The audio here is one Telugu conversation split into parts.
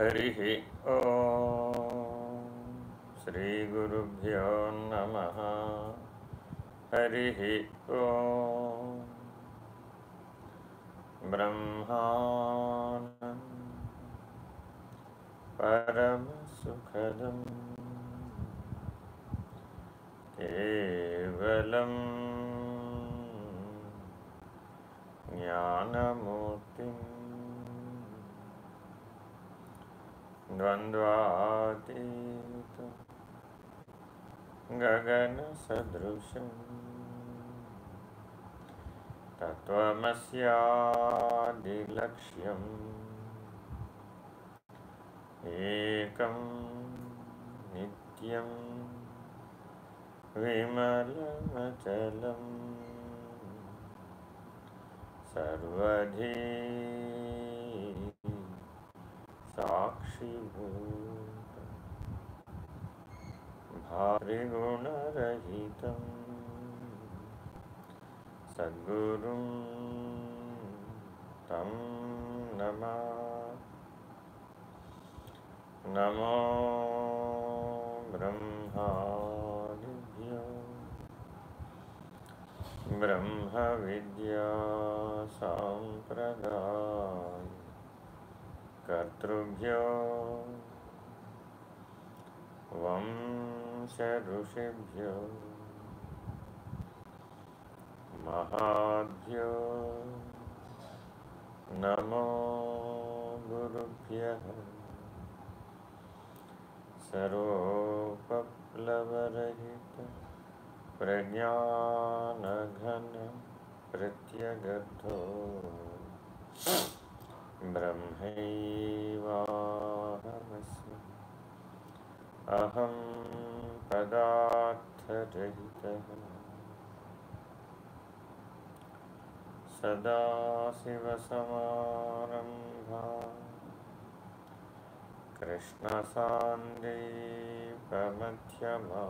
हरिः ॐ श्रीगुरुभ्यो नमः। हरिः ॐ ब्रह्मानन् परमसुखदम्। केवलम्। ज्ञानमूर्तिम्। ద్వంద్వాతీత. గగన సదృశం. తత్వమస్యాదిలక్ష్యం. ఏకం నిత్యం విమలమచలం. సర్వధీ साक्षिभूत भारिगुणरहितं सद्गुरुं तं नमा। नमो ब्रह्मादिभ्यो। ब्रह्मविद्यासाम्प्रदाय। कर्तृभ्यो वंशऋषिभ्यो महाभ्यो नमो गुरुभ्यः सर्वोपप्लवरहित प्रज्ञानघन प्रत्यगर्थो ब्रह्मैवाहमस्मि। अहं पदार्थरहितः। सदाशिवसमारम्भा। कृष्णसान्दीपमध्यमा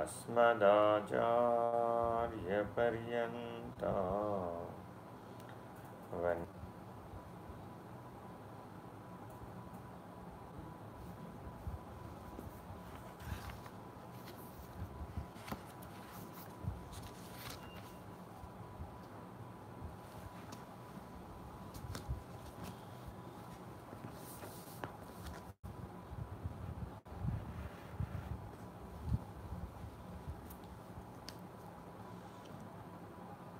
अस्मदाचार्यपर्यन्ता when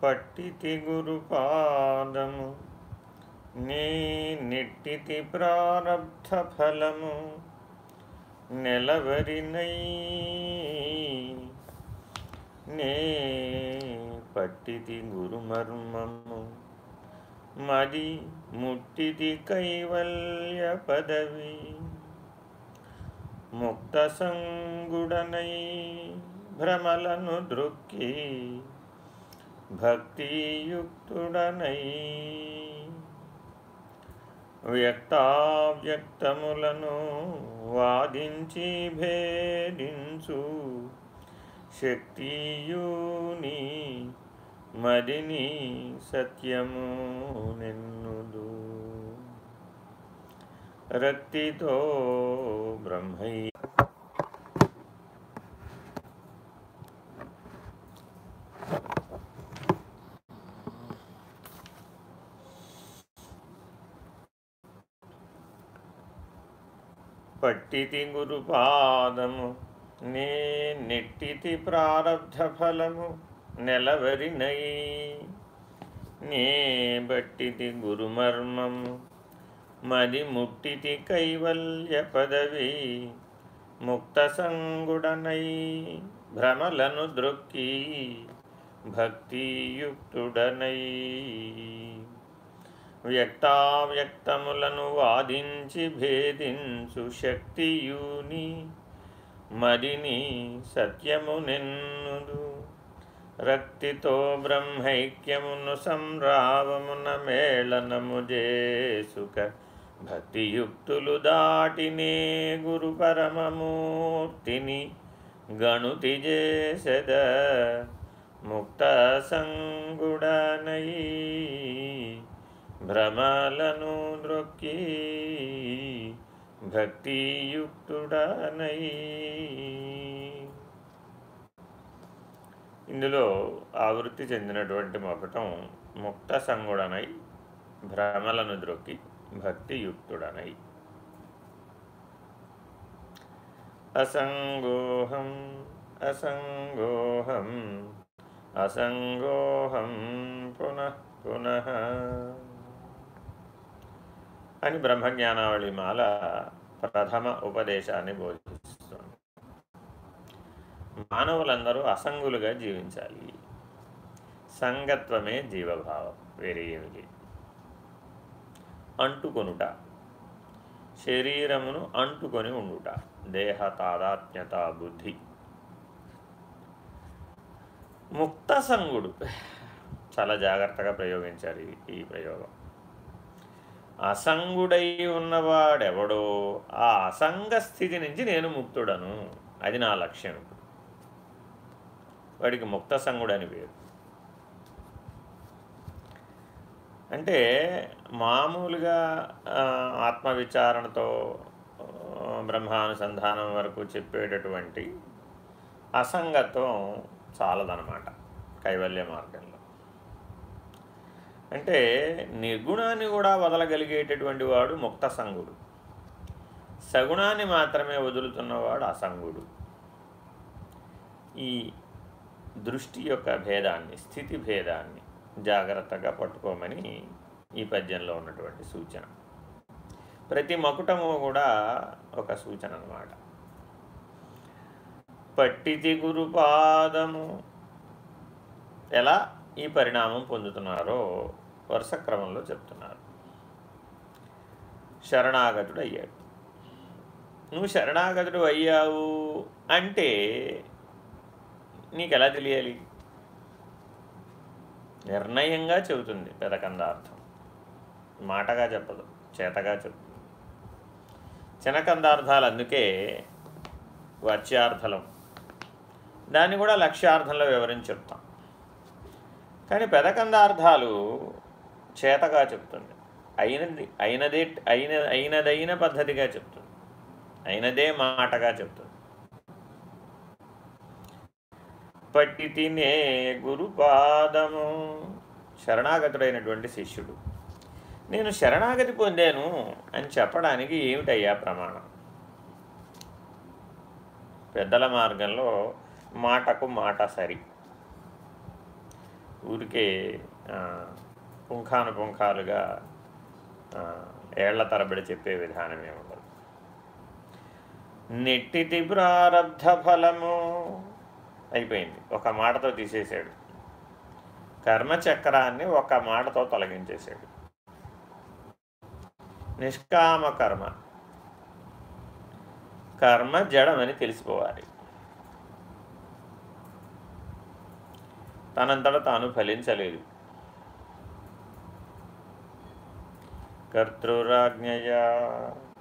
పట్టితి గురుపాదము నీ నిట్టితి ప్రారబ్ధ ఫలము నెలవరినై నే పట్టితి గురుమర్మము మది ముట్టిది కైవల్య పదవి ముక్త సంగుడనై భ్రమలను దృక్కి భక్తియుక్తుడనై వ్యక్తావ్యక్తములను వాదించి భేదించు శక్తియుని మదిని సత్యము నిన్నుదు. రక్తితో బ్రహ్మై పట్టితి గురుపాదము నే నెట్టితి ప్రారబ్ధ ఫలము నెలవరినై నే బట్టితి గురుమర్మము మది ముట్టితి కైవల్య పదవి ముక్తసంగుడనై భ్రమలను ద్రొక్కి భక్తియుక్తుడనై. వ్యక్తావ్యక్తములను వాదించి భేదించు శక్తియుని మరిని సత్యము నిన్నుదు. రక్తితో బ్రహ్మైక్యమును సంరావమున మేళనము చేసుక భక్తియుక్తులు దాటినే గురు పరమమూర్తిని గణుతి చేసద ముక్త సంగుడనై భ్రమాలను నొక్కి భక్తియుక్తుడానై. ఇందులో ఆవృత్తి చెందినటువంటి మొకటం ముక్త సంగుడనై భ్రమలను ద్రొక్కి భక్తియుక్తుడనై. అసంగోహం అసంగోహం అసంగోహం పునః పునః. అని బ్రహ్మజ్ఞానావళి మాల ప్రథమ ఉపదేశాన్ని బోధిస్తుంది. మానవులందరూ అసంగులుగా జీవించాలి. సంగత్వమే జీవభావం వేరే ఏమి లేదు అంటుకొనుట. శరీరమును అంటుకొని ఉండుట. దేహ తాదాత్మ్యత బుద్ధి. ముక్త సంగుడు. చాలా జాగ్రత్తగా ప్రయోగించారు ఈ ప్రయోగం. అసంగుడై ఉన్నవాడెవడో ఆ అసంగ స్థితి నుంచి నేను ముక్తుడను. అది నా లక్ష్యం. వాడికి ముక్త సంగుడు అని పేరు. అంటే మామూలుగా ఆత్మవిచారణతో బ్రహ్మానుసంధానం వరకు చెప్పేటటువంటి అసంగత్వం చాలదనమాట కైవల్య మార్గంలో. అంటే నిర్గుణాన్ని కూడా వదలగలిగేటటువంటి వాడు ముక్త సంగుడు సగుణాన్ని మాత్రమే వదులుతున్నవాడు అసంగుడు. ఈ దృష్టి యొక్క భేదాన్ని స్థితి భేదాన్ని జాగ్రత్తగా పట్టుకోమని ఈ పద్యంలో ఉన్నటువంటి సూచన. ప్రతి మకుటము కూడా ఒక సూచన అన్నమాట. పట్టితి గురుపాదము ఎలా ఈ పరిణామం పొందుతున్నారో వరుస క్రమంలో చెప్తున్నారు. శరణాగతుడు అయ్యాడు నువ్వు శరణాగతుడు అయ్యావు అంటే నీకు ఎలా తెలియాలి? నిర్ణయంగా చెబుతుంది పెదకందార్థం. మాటగా చెప్పదు చేతగా చెబుతుంది. చినకందార్థాలు అందుకే వాచ్యార్థలం. దాన్ని కూడా లక్ష్యార్థంలో వివరించి చెప్తాం. కానీ పెదకందార్థాలు చేతగా చెప్తుంది. అయినది అయినదే అయిన అయినదైన పద్ధతిగా చెప్తుంది. అయినదే మాటగా చెప్తుంది. పట్టి తినే గురుపాదము. శరణాగతుడైనటువంటి శిష్యుడు నేను శరణాగతి పొందాను అని చెప్పడానికి ఏమిటయ్యా ప్రమాణం? పెద్దల మార్గంలో మాటకు మాట సరి. ఊరికే పుంఖాను పుంఖాలుగా ఏళ్ళ తరబడి చెప్పే విధానమే ఉండదు నెట్టితి ప్రారబ్ధ ఫలము అయిపోయింది. ఒక మాటతో తీసేశాడు కర్మచక్రాన్ని ఒక మాటతో తొలగించేశాడు నిష్కామ కర్మ. కర్మ జడమని తెలిసిపోవాలి. తనంతట తాను ఫలించలేదు. కర్తృరాజ్ఞయా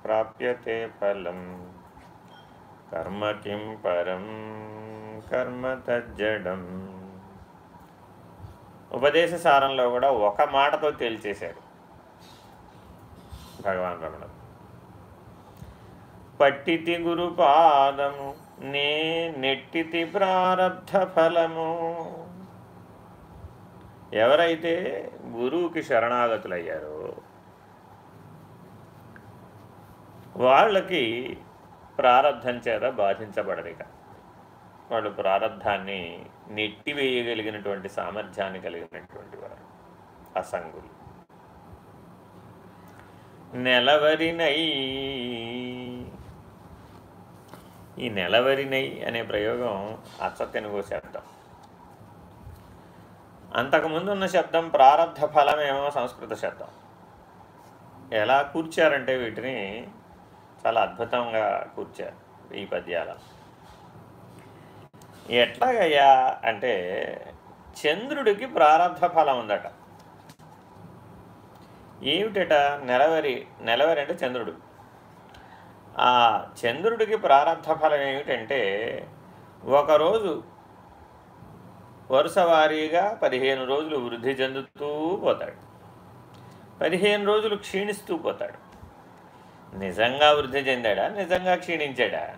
ప్రాప్యతే ఫలం కర్మ కిం పరం కర్మ తజ్జడం ఉపదేశ సారంలో కూడా ఒక మాటతో తేల్చేశారు భగవాన్ రమణ. పట్టితి గురుపాదము నే నెట్టితి ప్రారబ్ధ ఫలము. ఎవరైతే గురువుకి శరణాగతులయ్యారో వాళ్ళకి ప్రారంధం చేత బాధించబడరిక. వాళ్ళు ప్రారంధాన్ని నెట్టివేయగలిగినటువంటి సామర్థ్యాన్ని కలిగినటువంటి వారు అసంగులు. నెలవరినై ఈ నెలవరినై అనే ప్రయోగం అచ్చతెనుగు శబ్దం. అంతకుముందు ఉన్న శబ్దం ప్రారంధ ఫలమేమో సంస్కృత శబ్దం. ఎలా కూర్చారంటే వీటిని చాలా అద్భుతంగా కూర్చారు ఈ పద్యాల. ఎట్లాగయ్యా అంటే చంద్రుడికి ప్రారంభ ఫలం ఉందట. ఏమిటట? నెలవరి నెలవరి అంటే చంద్రుడు. ఆ చంద్రుడికి ప్రారంభ ఫలం ఏమిటంటే ఒకరోజు వరుస వారీగా పదిహేను రోజులు వృద్ధి చెందుతూ పోతాడు. పదిహేను రోజులు క్షీణిస్తూ పోతాడు. నిజంగా వృద్ధి చెందాడా? నిజంగా క్షీణించాడా?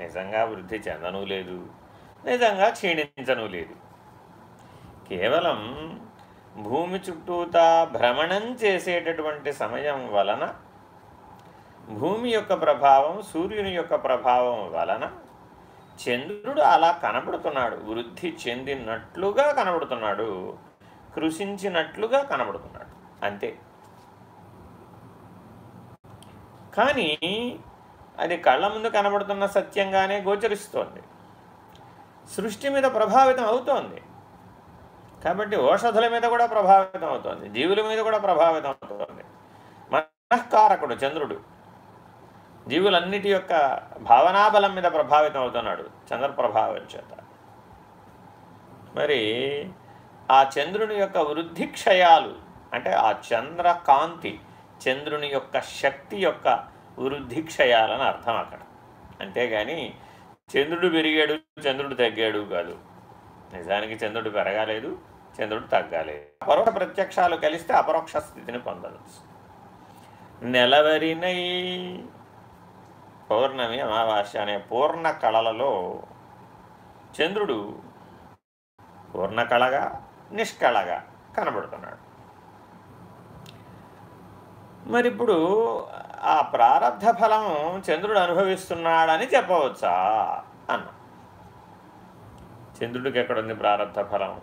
నిజంగా వృద్ధి చెందను లేదు. నిజంగా క్షీణించను లేదు. కేవలం భూమి చుట్టూతా భ్రమణం చేసేటటువంటి సమయం వలన భూమి యొక్క ప్రభావం సూర్యుని యొక్క ప్రభావం వలన చంద్రుడు అలా కనబడుతున్నాడు. వృద్ధి చెందినట్లుగా కనబడుతున్నాడు. కృషించినట్లుగా కనబడుతున్నాడు. అంతే. కానీ అది కళ్ళ ముందు కనబడుతున్న సత్యంగానే గోచరిస్తోంది. సృష్టి మీద ప్రభావితం అవుతోంది. కాబట్టి ఓషధుల మీద కూడా ప్రభావితం అవుతోంది. జీవుల మీద కూడా ప్రభావితం అవుతోంది. మనఃకారకుడు చంద్రుడు. జీవులన్నిటి యొక్క భావనాబలం మీద ప్రభావితం అవుతున్నాడు చంద్రప్రభావం చేత. మరి ఆ చంద్రుని యొక్క వృద్ధి క్షయాలు అంటే ఆ చంద్రకాంతి చంద్రుని యొక్క శక్తి యొక్క వృద్ధి క్షయాలని అర్థం అక్కడ. అంతేగాని చంద్రుడు పెరిగాడు చంద్రుడు తగ్గాడు కాదు. నిజానికి చంద్రుడు పెరగాలేదు చంద్రుడు తగ్గాలేదు. అపరోక్ష ప్రత్యక్షాలు కలిస్తే అపరోక్ష స్థితిని పొందవచ్చు. నెలవరినై పౌర్ణమి అమావాస్య అనే పూర్ణ కళలలో చంద్రుడు పూర్ణకళగా నిష్కళగా కనబడుతున్నాడు. మరి ఇప్పుడు ఆ ప్రారంధ ఫలం చంద్రుడు అనుభవిస్తున్నాడని చెప్పవచ్చా? అన్న. చంద్రుడికి ఎక్కడుంది ప్రారంధ ఫలం?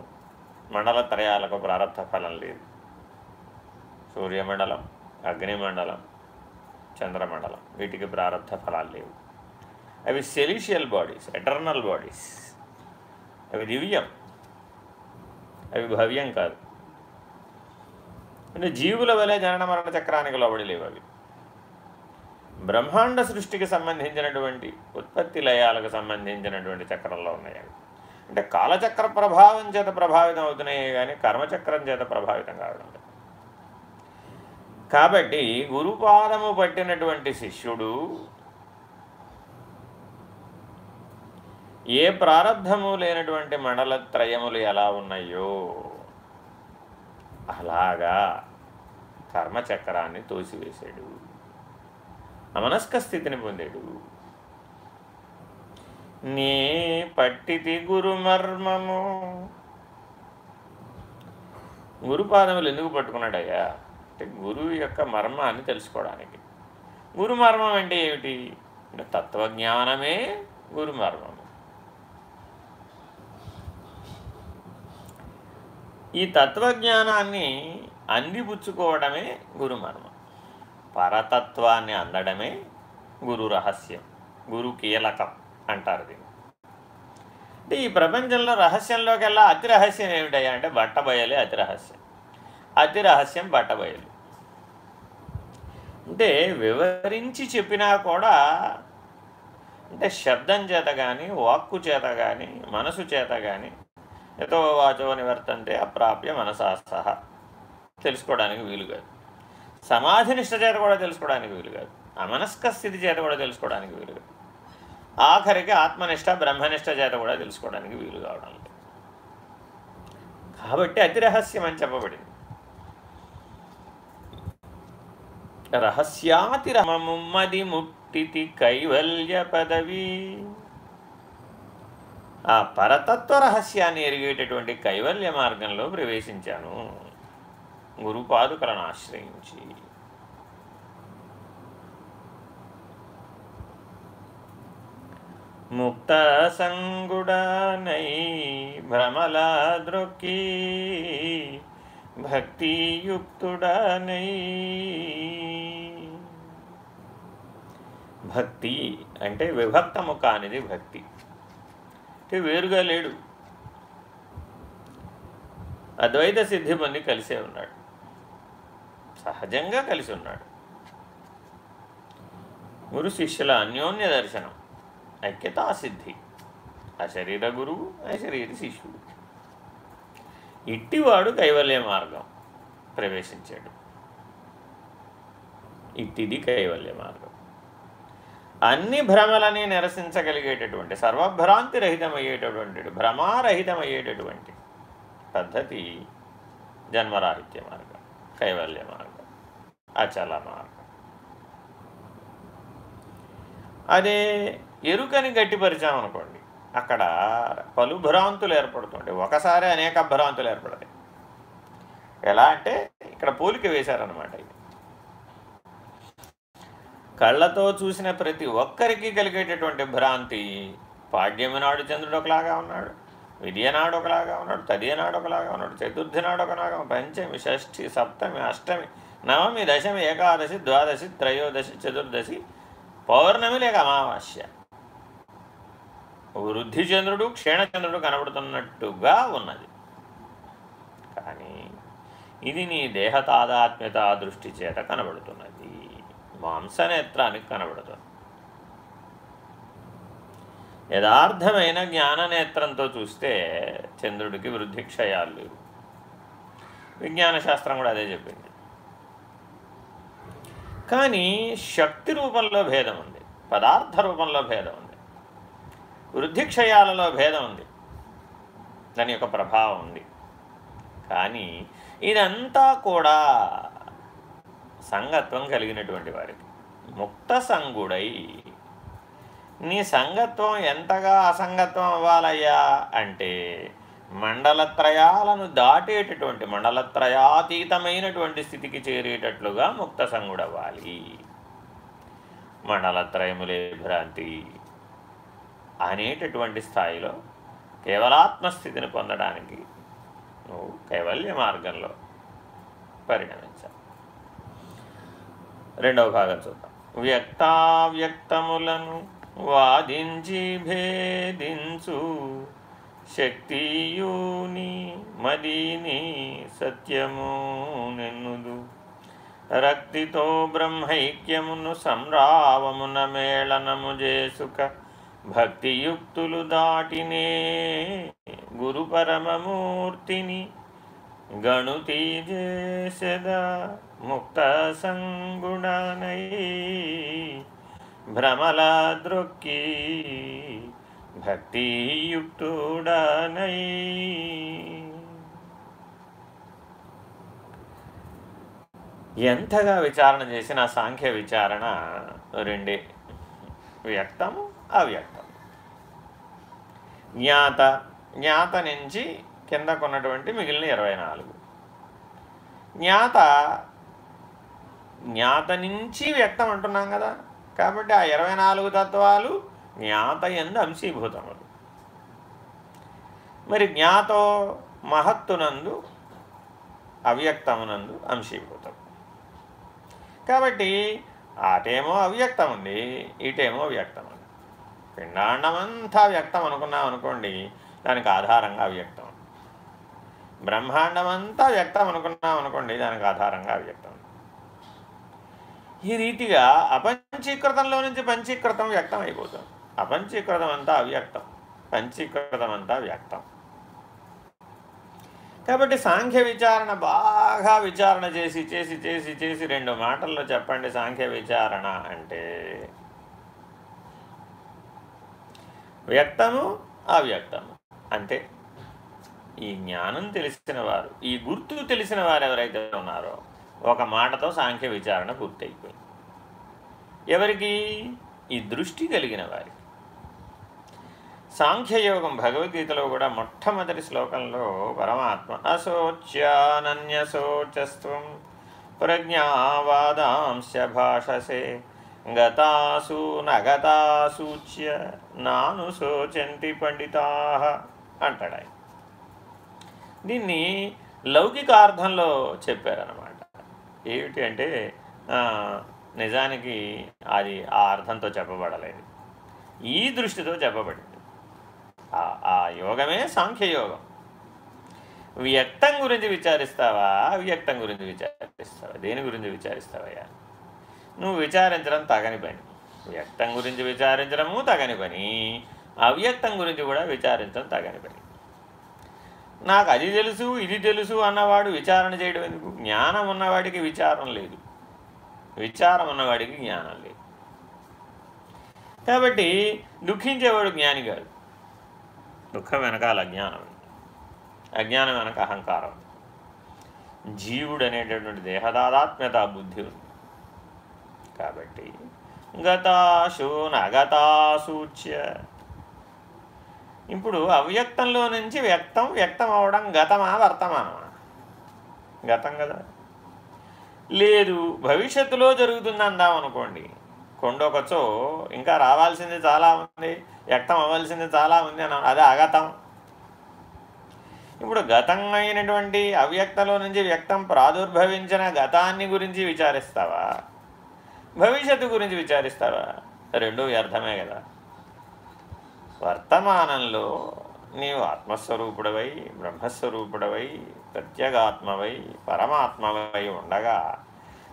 మండల త్రయాలకు ప్రారంధ ఫలం లేదు. సూర్యమండలం అగ్నిమండలం చంద్రమండలం వీటికి ప్రారంధ ఫలాలు లేవు. అవి సెలిషియల్ బాడీస్ ఎటర్నల్ బాడీస్. అవి దివ్యం. అవి భవ్యం కాదు. అంటే జీవుల వలె జనన మరణ చక్రానికి లోబడి లేవు బ్రహ్మాండ సృష్టికి సంబంధించినటువంటి ఉత్పత్తి లయాలకు సంబంధించినటువంటి చక్రంలో ఉన్నాయి అవి. అంటే కాలచక్ర ప్రభావం చేత ప్రభావితం అవుతున్నాయి కానీ కర్మచక్రం చేత ప్రభావితం కావడం లేదు. కాబట్టి గురుపాదము పట్టినటువంటి శిష్యుడు ఏ ప్రారంధము లేనటువంటి మండలత్రయములు ఎలా ఉన్నాయో అలాగా కర్మచక్రాన్ని తోసివేశాడు. అమనస్క స్థితిని పొందాడు. నీ పట్టితి గురుమర్మము. గురుపాదములు ఎందుకు పట్టుకున్నాడయ్యా? అంటే గురువు యొక్క మర్మాన్ని తెలుసుకోవడానికి. గురుమర్మం అంటే ఏమిటి? అంటే తత్వజ్ఞానమే గురుమర్మం. ఈ తత్వజ్ఞానాన్ని అందిపుచ్చుకోవడమే గురుమర్మం. పరతత్వాన్ని అందడమే గురు రహస్యం గురు కీలకం అంటారు దీన్ని. అంటే ఈ ప్రపంచంలో రహస్యంలోకెల్లా అతి రహస్యం ఏమిటయ్యా అంటే బట్టబయలే అతి రహస్యం అతి రహస్యం బట్టబయలు. అంటే వివరించి చెప్పినా కూడా అంటే శబ్దం చేత కానీ వాక్కు చేత కానీ మనసు చేత కానీ యతో వాచో నివర్తంటే అప్రాప్య మనసా తెలుసుకోవడానికి వీలు కాదు. సమాధి నిష్ట చేత కూడా తెలుసుకోవడానికి వీలు కాదు. అమనస్క స్థితి చేత కూడా తెలుసుకోవడానికి వీలు కాదు. ఆఖరికి ఆత్మనిష్ట బ్రహ్మనిష్ట చేత కూడా తెలుసుకోవడానికి వీలు కావడం లేదు. కాబట్టి అతి రహస్యం అని చెప్పబడింది. రహస్యాతి రమముమ్మది ముట్టితి కైవల్య పదవి. ఆ పరతత్వ రహస్యాన్ని ఎరిగేటటువంటి కైవల్య మార్గంలో ప్రవేశించాను. గురుపాదుకలను ఆశ్రయించి. ముక్త సంగుడనై భ్రమలా ద్రొక్కి భక్తియుక్తుడనై భక్తి అంటే విభక్తము కానిది భక్తి. అంటే వేరుగా లేడు. అద్వైత సిద్ధి పొంది కలిసే ఉన్నాడు. సహజంగా కలిసి ఉన్నాడు. గురు శిష్యుల అన్యోన్య దర్శనం ఐక్యతా సిద్ధి. అశరీర గురువు అశరీర శిష్యుడు. ఇట్టివాడు కైవల్య మార్గం ప్రవేశించాడు. ఇట్టిది కైవల్య మార్గం. అన్ని భ్రమలని నిరసించగలిగేటటువంటి సర్వభ్రాంతి రహితమయ్యేటటువంటి భ్రమారహితమయ్యేటటువంటి పద్ధతి జన్మరాహిత్య మార్గం కైవల్య మార్గం అచల మార్గం. అదే ఎరుకని గట్టిపరిచామనుకోండి అక్కడ పలు భ్రాంతులు ఏర్పడుతుంటాయి. ఒకసారి అనేక భ్రాంతులు ఏర్పడతాయి. ఎలా అంటే ఇక్కడ పోలిక వేశారనమాట ఇది. కళ్ళతో చూసిన ప్రతి ఒక్కరికి కలిగేటటువంటి భ్రాంతి పాడ్యమి నాడు చంద్రుడు ఒకలాగా ఉన్నాడు విద్యనాడు ఒకలాగా ఉన్నాడు తదియనాడు ఒకలాగా ఉన్నాడు చతుర్థి నాడు ఒకలాగా పంచమి షష్ఠి సప్తమి అష్టమి నవమి దశమి ఏకాదశి ద్వాదశి త్రయోదశి చతుర్దశి పౌర్ణమి లేక అమావాస్య. వృద్ధి చంద్రుడు క్షీణచంద్రుడు కనబడుతున్నట్టుగా ఉన్నది. కానీ ఇది నీ దేహతాదాత్మ్యత దృష్టి చేత కనబడుతున్నది. మాంసనేత్రానికి కనబడుతుంది యథార్థమైన జ్ఞాననేత్రంతో చూస్తే చంద్రుడికి వృద్ధి క్షయాలు లేవు. విజ్ఞాన శాస్త్రం కూడా అదే చెప్పింది. కానీ శక్తి రూపంలో భేదం ఉంది పదార్థ రూపంలో భేదం ఉంది వృద్ధి క్షయాలలో భేదం ఉంది దాని యొక్క ప్రభావం ఉంది. కానీ ఇదంతా కూడా సంగత్వం కలిగినటువంటి వారికి. ముక్త సంగుడై నీ సంగత్వం ఎంతగా అసంగత్వం అవ్వాలయ్యా? అంటే మండలత్రయాలను దాటేటటువంటి మండలత్రయాతీతమైనటువంటి స్థితికి చేరేటట్లుగా ముక్త సంగుడవ్వాలి. మండలత్రయములే భ్రాంతి అనేటటువంటి స్థాయిలో కేవలాత్మస్థితిని పొందడానికి నువ్వు కైవల్య మార్గంలో పరిణమించాలి రెండవ భాగం చూద్దాం. వ్యక్తావ్యక్తములను వాదించి భేదించు శక్తియుని మదిని సత్యము నెన్నుదు. రక్తితో బ్రహ్మైక్యమును సంరావమున మేళనము చేసుక భక్తియుక్తులు దాటినే గురుపరమమూర్తిని గణుతి చేసెద ముక్త సంగుణనై భ్రమల దృక్కి భక్తియుక్తుడనై. ఎంతగా విచారణ చేసిన సాంఖ్య విచారణ రెండే. వ్యక్తము అవ్యక్తం. జ్ఞాత జ్ఞాత నుంచి కిందకున్నటువంటి మిగిలిన ఇరవై నాలుగు. జ్ఞాత జ్ఞాత నుంచి వ్యక్తం అంటున్నాం కదా. కాబట్టి ఆ ఇరవై నాలుగు తత్వాలు జ్ఞాత ఎందు అంశీభూతములు. మరి జ్ఞాతో మహత్తునందు అవ్యక్తమునందు అంశీభూతం. కాబట్టి అటేమో అవ్యక్తం ఉంది ఇటేమో వ్యక్తం ఉంది పిండాండమంతా వ్యక్తం అనుకున్నాం అనుకోండి దానికి ఆధారంగా అవ్యక్తం బ్రహ్మాండమంతా వ్యక్తం అనుకున్నాం అనుకోండి దానికి ఆధారంగా అవ్యక్తం ఈ రీతిగా అపంచీకృతంలో నుంచి పంచీకృతం వ్యక్తం అయిపోతుంది అపంచీకృతం అంతా అవ్యక్తం. పంచీకృతం అంతా వ్యక్తం. కాబట్టి సాంఖ్య విచారణ బాగా విచారణ చేసి చేసి చేసి చేసి రెండు మాటల్లో చెప్పండి సాంఖ్య విచారణ అంటే. వ్యక్తము అవ్యక్తము. అంతే. ఈ జ్ఞానం తెలిసిన వారు ఈ గుర్తు తెలిసిన వారు ఎవరైతే ఉన్నారో ఒక మాటతో సాంఖ్య విచారణ పూర్తయిపోయింది. ఎవరికి? ఈ దృష్టి కలిగిన వారికి. సాంఖ్యయోగం భగవద్గీతలో కూడా మొట్టమొదటి శ్లోకంలో పరమాత్మ అశోచ్యానన్యశోచస్వం ప్రజ్ఞావాదాంశ భాషసే గతాసు నగతాసూచ్య నాను శోచంతి పండితా అంటాడు ఆయన దీన్ని లౌకికార్థంలో చెప్పారనమాట ఏమిటి అంటే నిజానికి అది ఆ అర్థంతో చెప్పబడలేదు. ఈ దృష్టితో చెప్పబడింది. ఆ యోగమే సాంఖ్యయోగం. వ్యక్తం గురించి విచారిస్తావా? అవ్యక్తం గురించి విచారిస్తావా? దేని గురించి విచారిస్తావయ్యా? నువ్వు విచారించడం తగని పని. వ్యక్తం గురించి విచారించడము తగని పని. అవ్యక్తం గురించి కూడా విచారించడం తగని పని. నాకు అది తెలుసు ఇది తెలుసు అన్నవాడు విచారణ చేయడం ఎందుకు? జ్ఞానం ఉన్నవాడికి విచారం లేదు. విచారం ఉన్నవాడికి జ్ఞానం లేదు. కాబట్టి దుఃఖించేవాడు జ్ఞాని కాదు. దుఃఖం వెనకాల అజ్ఞానం అజ్ఞానం వెనక అహంకారం జీవుడు అనేటటువంటి దేహదాదాత్మ్యత బుద్ధి ఉంది. కాబట్టి గతాశు నగతాసూచ్య ఇప్పుడు అవ్యక్తంలో నుంచి వ్యక్తం వ్యక్తం అవడం గతమా వర్తమానమా గతం కదా. లేదు భవిష్యత్తులో జరుగుతుంది అందాం అనుకోండి. కొండొకచో ఇంకా రావాల్సింది చాలా ఉంది వ్యక్తం అవ్వాల్సింది చాలా ఉంది అని అదే అగతం. ఇప్పుడు గతం అయినటువంటి అవ్యక్తలో నుంచి వ్యక్తం ప్రాదుర్భవించిన గతాన్ని గురించి విచారిస్తావా? భవిష్యత్తు గురించి విచారిస్తావా? రెండూ వ్యర్థమే కదా. వర్తమానంలో నీవు ఆత్మస్వరూపుడవై బ్రహ్మస్వరూపుడవై ప్రత్యేగాత్మవై పరమాత్మవై ఉండగా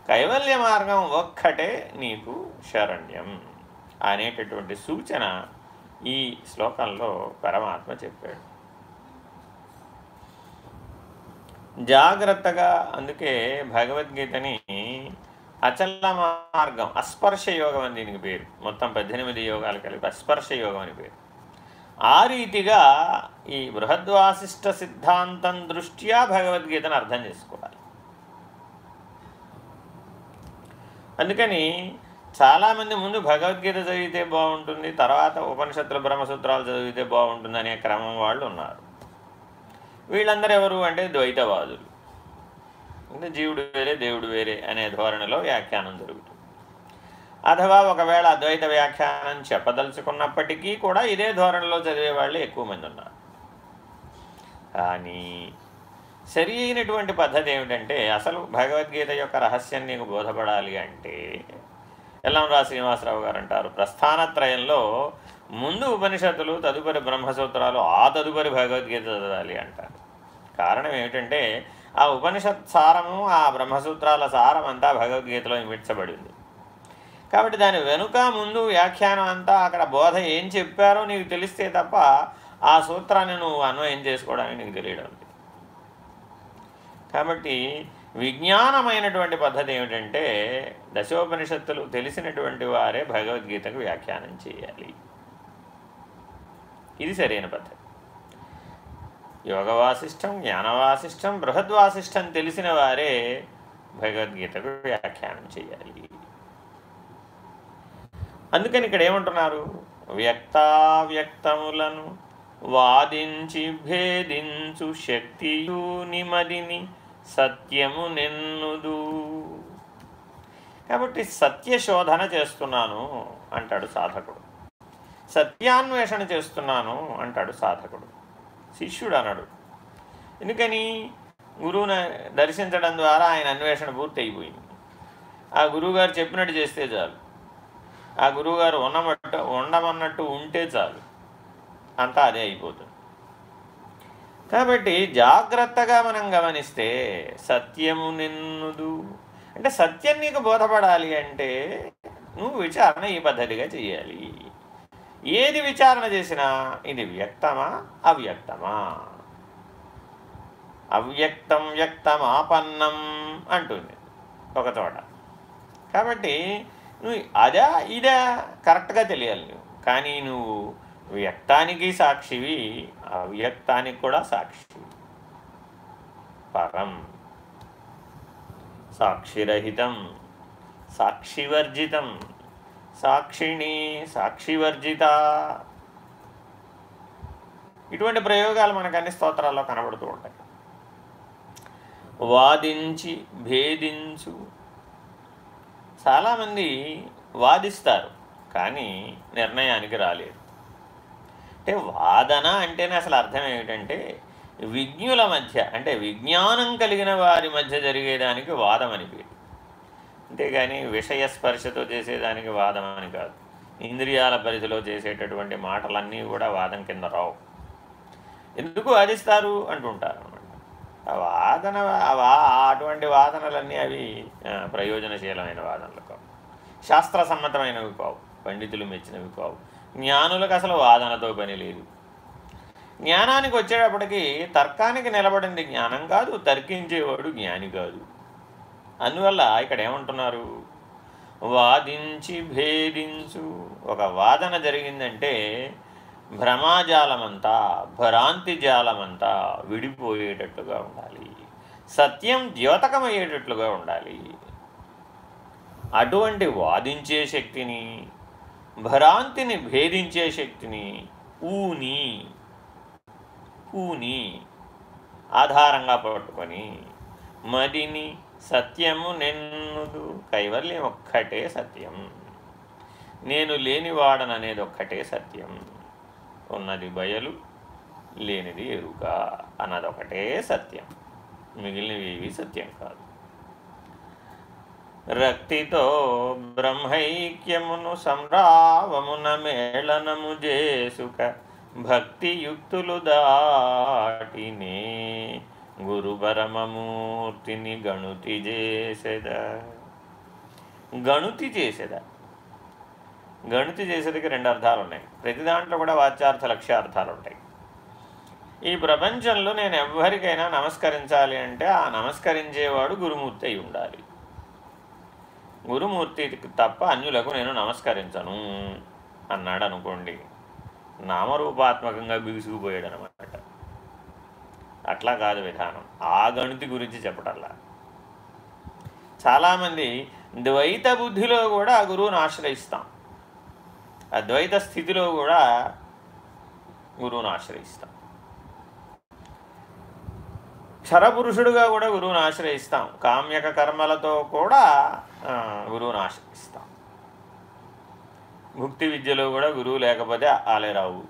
కైవల్య మార్గం ఒక్కటే నీకు శరణ్యం అనేటటువంటి సూచన ఈ శ్లోకంలో పరమాత్మ చెప్పాడు. జాగ్రత్తగా అందుకే భగవద్గీతని అచల మార్గం అస్పర్శ యోగం అని దీనికి పేరు. మొత్తం పద్దెనిమిది యోగాలు కలిపి అస్పర్శ యోగం అని పేరు. ఆ రీతిగా ఈ బృహద్వాసిష్ట సిద్ధాంతం దృష్ట్యా భగవద్గీతను అర్థం చేసుకోవాలి. అందుకని చాలామంది ముందు భగవద్గీత చదివితే బాగుంటుంది తర్వాత ఉపనిషత్తుల బ్రహ్మసూత్రాలు చదివితే బాగుంటుంది అనే క్రమం వాళ్ళు ఉన్నారు. వీళ్ళందరూ ఎవరు అంటే ద్వైతవాదులు. అంటే జీవుడు వేరే దేవుడు వేరే అనే ధోరణిలో వ్యాఖ్యానం జరుగుతుంది. అథవా ఒకవేళ అద్వైత వ్యాఖ్యానం చెప్పదలుచుకున్నప్పటికీ కూడా ఇదే ధోరణిలో చదివే వాళ్ళు ఎక్కువ మంది ఉన్నారు. కానీ సరి అయినటువంటి పద్ధతి ఏమిటంటే అసలు భగవద్గీత యొక్క రహస్యం నీకు బోధపడాలి అంటే ఎల్లంరా శ్రీనివాసరావు గారు అంటారు ప్రస్థానత్రయంలో ముందు ఉపనిషత్తులు తదుపరి బ్రహ్మసూత్రాలు ఆ తదుపరి భగవద్గీత చదవాలి అంటారు. కారణం ఏమిటంటే ఆ ఉపనిషత్ సారము ఆ బ్రహ్మసూత్రాల సారం అంతా భగవద్గీతలో ఇమిడ్చబడింది. కాబట్టి దాని వెనుక ముందు వ్యాఖ్యానం అంతా అక్కడ బోధ ఏం చెప్పారో నీకు తెలిస్తే తప్ప ఆ సూత్రాన్ని నువ్వు అన్వయం చేసుకోవడానికి నీకు తెలియడం కాబట్టి విజ్ఞానమైనటువంటి పద్ధతి ఏమిటంటే దశోపనిషత్తులు తెలిసినటువంటి వారే భగవద్గీతకు వ్యాఖ్యానం చేయాలి. ఇది సరైన పద్ధతి. యోగవాసిష్టం జ్ఞానవాసిష్టం బృహద్వాసిష్టం తెలిసిన వారే భగవద్గీతకు వ్యాఖ్యానం చేయాలి. అందుకని ఇక్కడ ఏమంటున్నారు? వ్యక్తావ్యక్తములను వాదించి భేదించు శక్తియు నిమదిని సత్యము నిన్నుదు. కాబట్టి సత్యశోధన చేస్తున్నాను అంటాడు సాధకుడు. సత్యాన్వేషణ చేస్తున్నాను అంటాడు సాధకుడు. శిష్యుడు అనడు. ఎందుకని? గురువుని దర్శించడం ద్వారా ఆయన అన్వేషణ పూర్తి అయిపోయింది ఆ గురువుగారు చెప్పినట్టు చేస్తే చాలు. ఆ గురువుగారు ఉండమట్టు ఉండమన్నట్టు ఉంటే చాలు. అంతా అదే అయిపోతుంది. కాబట్టి జాగ్రత్తగా మనం గమనిస్తే సత్యము నిన్నుదు. అంటే సత్యం నీకు బోధపడాలి అంటే నువ్వు విచారణ ఈ పద్ధతిగా చేయాలి ఏది విచారణ చేసినా ఇది వ్యక్తమా? అవ్యక్తమా? అవ్యక్తం వ్యక్తమాపన్నం అంటుంది ఒకచోట కాబట్టి నువ్వు అదా ఇదా కరెక్ట్గా తెలియాలి నువ్వు. కానీ నువ్వు వ్యక్తానికి సాక్షివి అవ్యక్తానికి కూడా సాక్షి పరం. సాక్షిరహితం. సాక్షివర్జితం. సాక్షిణి సాక్షివర్జిత. ఇటువంటి ప్రయోగాలు మనకు అన్ని స్తోత్రాల్లో కనబడుతూ ఉంటాయి. వాదించి భేదించు చాలామంది వాదిస్తారు కానీ నిర్ణయానికి రాలేదు. అంటే వాదన అంటేనే అసలు అర్థం ఏమిటంటే విజ్ఞుల మధ్య అంటే విజ్ఞానం కలిగిన వారి మధ్య జరిగేదానికి వాదం అని పేరు. అంతేగాని విషయ స్పర్శతో చేసేదానికి వాదం అని కాదు. ఇంద్రియాల పరిధిలో చేసేటటువంటి మాటలన్నీ కూడా వాదం కింద రావు. ఎందుకు వాదిస్తారు అంటుంటారు. వాదన అటువంటి వాదనలన్నీ అవి ప్రయోజనశీలమైన వాదనలు కావు. శాస్త్రసమ్మతమైనవి కావు పండితులు మెచ్చినవి కావు. జ్ఞానులకు అసలు వాదనతో పని లేదు. జ్ఞానానికి వచ్చేటప్పటికి తర్కానికి నిలబడింది జ్ఞానం కాదు తర్కించేవాడు జ్ఞాని కాదు. అందువల్ల ఇక్కడ ఏమంటున్నారు? వాదించి భేదించు. ఒక వాదన జరిగిందంటే భ్రమాజాలమంతా భ్రాంతి జాలమంతా విడిపోయేటట్లుగా ఉండాలి. సత్యం ద్యోతకమయ్యేటట్లుగా ఉండాలి. అటువంటి వాదించే శక్తిని భ్రాంతిని భేదించే శక్తిని ఊని ఊని ఆధారంగా పట్టుకొని మదిని సత్యము నిన్నుదు కైవల్యం ఒక్కటే సత్యం. నేను లేనివాడననేది ఒక్కటే సత్యం. ఉన్నది బయలు లేనిది ఎరుక అన్నదొకటే సత్యం. మిగిలినవి ఏవి సత్యం కాదు. రక్తితో బ్రహ్మైక్యమును సంరావమున మేళనము చేసుక భక్తియుక్తులు దాటినే గురుపరమమూర్తిని గణుతి చేసేదా గణుతి చేసేదా గణుతి చేసేదికి రెండు అర్థాలు ఉన్నాయి ప్రతి దాంట్లో కూడా వాచ్యార్థ లక్ష్యార్థాలు ఉంటాయి. ఈ ప్రపంచంలో నేను ఎవరికైనా నమస్కరించాలి అంటే ఆ నమస్కరించేవాడు గురుమూర్తి అయి ఉండాలి. గురుమూర్తికి తప్ప అన్యులకు నేను నమస్కరించను అన్నాడు అనుకోండి. నామరూపాత్మకంగా బిగుసుకుపోయాడు అనమాట అట్లా కాదు విధానం. ఆ గణితి గురించి చెప్పటల్లా చాలామంది ద్వైత బుద్ధిలో కూడా ఆ గురువుని ఆశ్రయిస్తాం. అద్వైత స్థితిలో కూడా గురువుని ఆశ్రయిస్తాం క్షరపురుషుడుగా కూడా గురువుని ఆశ్రయిస్తాం కామ్యక కర్మలతో కూడా గురువుని ఆశ్రయిస్తాం భుక్తి విద్యలో కూడా గురువు లేకపోతే ఆలేరావు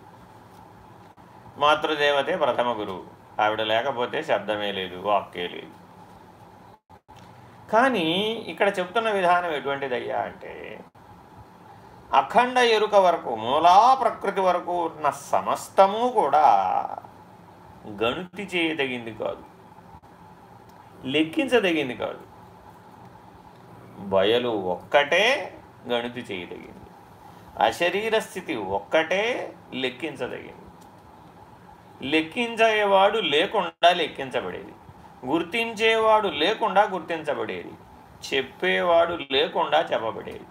మాతృదేవతే ప్రథమ గురువు ఆవిడ లేకపోతే శబ్దమే లేదు వాక్కే లేదు కానీ ఇక్కడ చెప్తున్న విధానం ఎటువంటిదయ్యా అంటే అఖండ ఎరుక వరకు మూలా ప్రకృతి వరకు ఉన్న సమస్తము కూడా గణుతి చేయదగింది కాదు. లెక్కించదగింది కాదు. బయలు ఒక్కటే గణితి చేయదగింది. అశరీర స్థితి ఒక్కటే లెక్కించదగింది. లెక్కించేవాడు లేకుండా లెక్కించబడేది. గుర్తించేవాడు లేకుండా గుర్తించబడేది. చెప్పేవాడు లేకుండా చెప్పబడేది.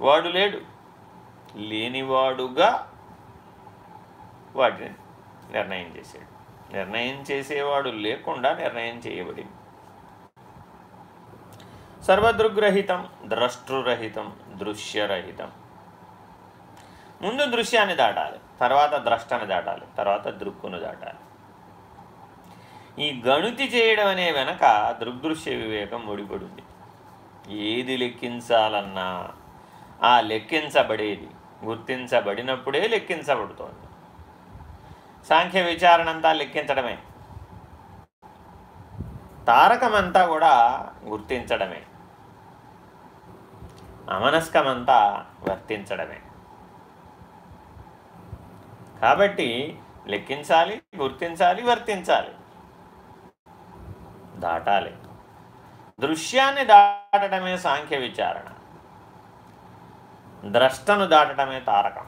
వాడు లేడు. లేనివాడుగా వాటిని నిర్ణయం చేశాడు. నిర్ణయం చేసేవాడు లేకుండా నిర్ణయం చేయబడింది. సర్వదృగ్రహితం ద్రష్టృరహితం దృశ్యరహితం. ముందు దృశ్యాన్ని దాటాలి తర్వాత ద్రష్టని దాటాలి తర్వాత దృక్కును దాటాలి. ఈ గణితి చేయడం అనే వెనక దృగ్దృశ్య వివేకం ముడిపడింది ఏది లెక్కించాలన్నా ఆ లెక్కించబడేది గుర్తించబడినప్పుడే లెక్కించబడుతోంది. సాంఖ్య విచారణ అంతా లెక్కించడమే. తారకమంతా కూడా గుర్తించడమే. అమనస్కమంతా వర్తించడమే. కాబట్టి లెక్కించాలి గుర్తించాలి వర్తించాలి. దాటాలి. దృశ్యాన్ని దాటడమే సాంఖ్య విచారణ. ద్రష్టను దాటడమే తారకం.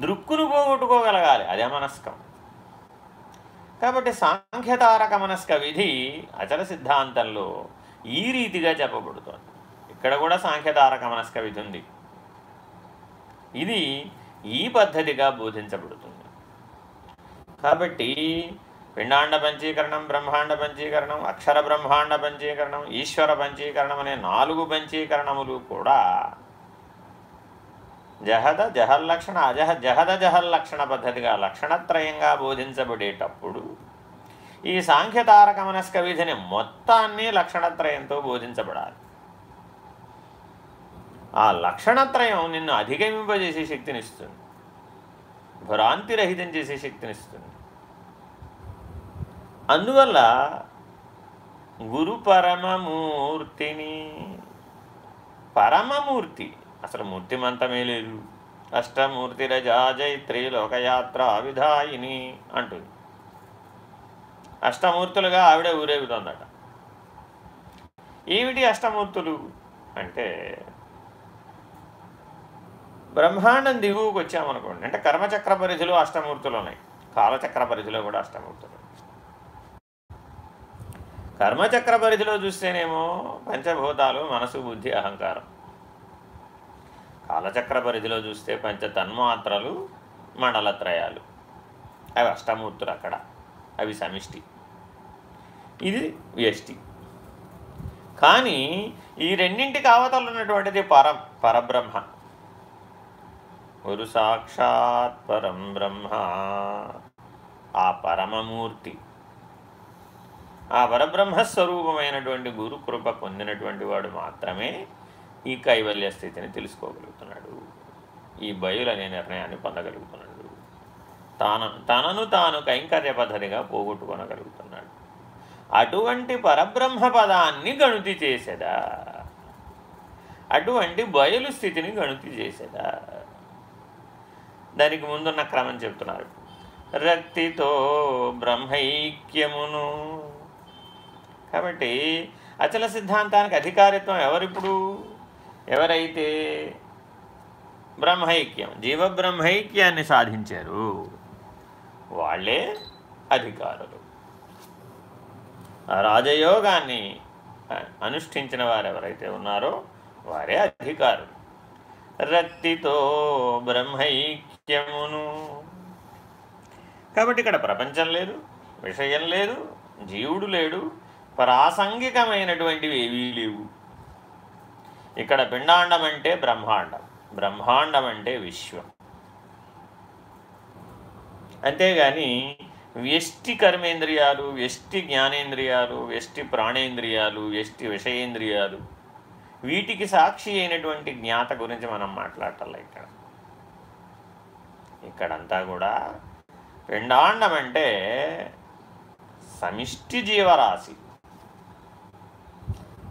దృక్కును పోగొట్టుకోగలగాలి అదే మనస్కం. కాబట్టి సాంఖ్యతారక మనస్క విధి అచల సిద్ధాంతంలో ఈ రీతిగా చెప్పబడుతోంది. ఇక్కడ కూడా సాంఖ్యతారక మనస్క విధి ఉంది. ఇది ఈ పద్ధతిగా బోధించబడుతుంది. కాబట్టి పిండాండ పంచీకరణం బ్రహ్మాండ పంచీకరణం అక్షర బ్రహ్మాండ పంచీకరణం ఈశ్వర పంచీకరణం అనే నాలుగు పంచీకరణములు కూడా జహద జహల్లక్షణ అజహ జహద జహల్లక్షణ పద్ధతిగా లక్షణత్రయంగా బోధించబడేటప్పుడు ఈ సాంఖ్యతారక మనస్క విధిని మొత్తాన్ని లక్షణత్రయంతో బోధించబడాలి. ఆ లక్షణత్రయం నిన్ను అధిగమింపజేసే శక్తినిస్తుంది. భ్రాంతిరహితం చేసే శక్తినిస్తుంది. అందువల్ల గురు పరమమూర్తిని పరమమూర్తి అసలు మూర్తిమంతమే లేదు. అష్టమూర్తి రజాజైత్రి లోకయాత్ర విధాయిని అంటుంది. అష్టమూర్తులుగా ఆవిడ ఊరేగుతుందట. ఏమిటి అష్టమూర్తులు అంటే బ్రహ్మాండం దిగువకు వచ్చామనుకోండి అంటే కర్మచక్ర పరిధిలో అష్టమూర్తులు ఉన్నాయి. కాలచక్ర పరిధిలో కూడా అష్టమూర్తులు కర్మచక్ర పరిధిలో చూస్తేనేమో పంచభూతాలు మనసు బుద్ధి అహంకారం. కాలచక్ర పరిధిలో చూస్తే పంచ తన్మాత్రలు మండలత్రయాలు. అవి అష్టమూర్తులు అక్కడ. అవి సమిష్టి. ఇది వ్యష్టి. కానీ ఈ రెండింటికి అవతలు ఉన్నటువంటిది పర పరబ్రహ్మ. గురు సాక్షాత్ పరం బ్రహ్మ. ఆ పరమమూర్తి. ఆ పరబ్రహ్మస్వరూపమైనటువంటి గురు కృప పొందినటువంటి వాడు మాత్రమే ఈ కైవల్య స్థితిని తెలుసుకోగలుగుతున్నాడు. ఈ బయలు అనే నిర్ణయాన్ని పొందగలుగుతున్నాడు. తన తనను తాను కైంకర్య పద్ధతిగా పోగొట్టుకొనగలుగుతున్నాడు. అటువంటి పరబ్రహ్మ పదాన్ని గణుతి చేసేదా? అటువంటి బయలు స్థితిని గణుతి చేసేదా? దానికి ముందున్న క్రమం చెప్తున్నారు రక్తితో బ్రహ్మైక్యమును. కాబట్టి అచల సిద్ధాంతానికి అధికారిత్వం ఎవరిప్పుడు? ఎవరైతే బ్రహ్మైక్యం జీవబ్రహ్మైక్యాన్ని సాధించారు వాళ్ళే అధికారులు. రాజయోగాన్ని అనుష్ఠించిన వారు ఎవరైతే ఉన్నారో వారే అధికారులు. రక్తితో బ్రహ్మైక్యమును. కాబట్టి ఇక్కడ ప్రపంచం లేదు విషయం లేదు జీవుడు లేడు ప్రాసంగికమైనటువంటివి ఏవీ లేవు. ఇక్కడ పిండాండం అంటే బ్రహ్మాండం. బ్రహ్మాండం అంటే విశ్వం. అంతేగాని వ్యష్టి కర్మేంద్రియాలు వ్యష్టి జ్ఞానేంద్రియాలు వ్యష్టి ప్రాణేంద్రియాలు వ్యష్టి విషయేంద్రియాలు వీటికి సాక్షి అయినటువంటి జ్ఞాత గురించి మనం మాట్లాడాలి ఇక్కడ. ఇక్కడంతా కూడా పిండాండం అంటే సమిష్టి జీవరాశి.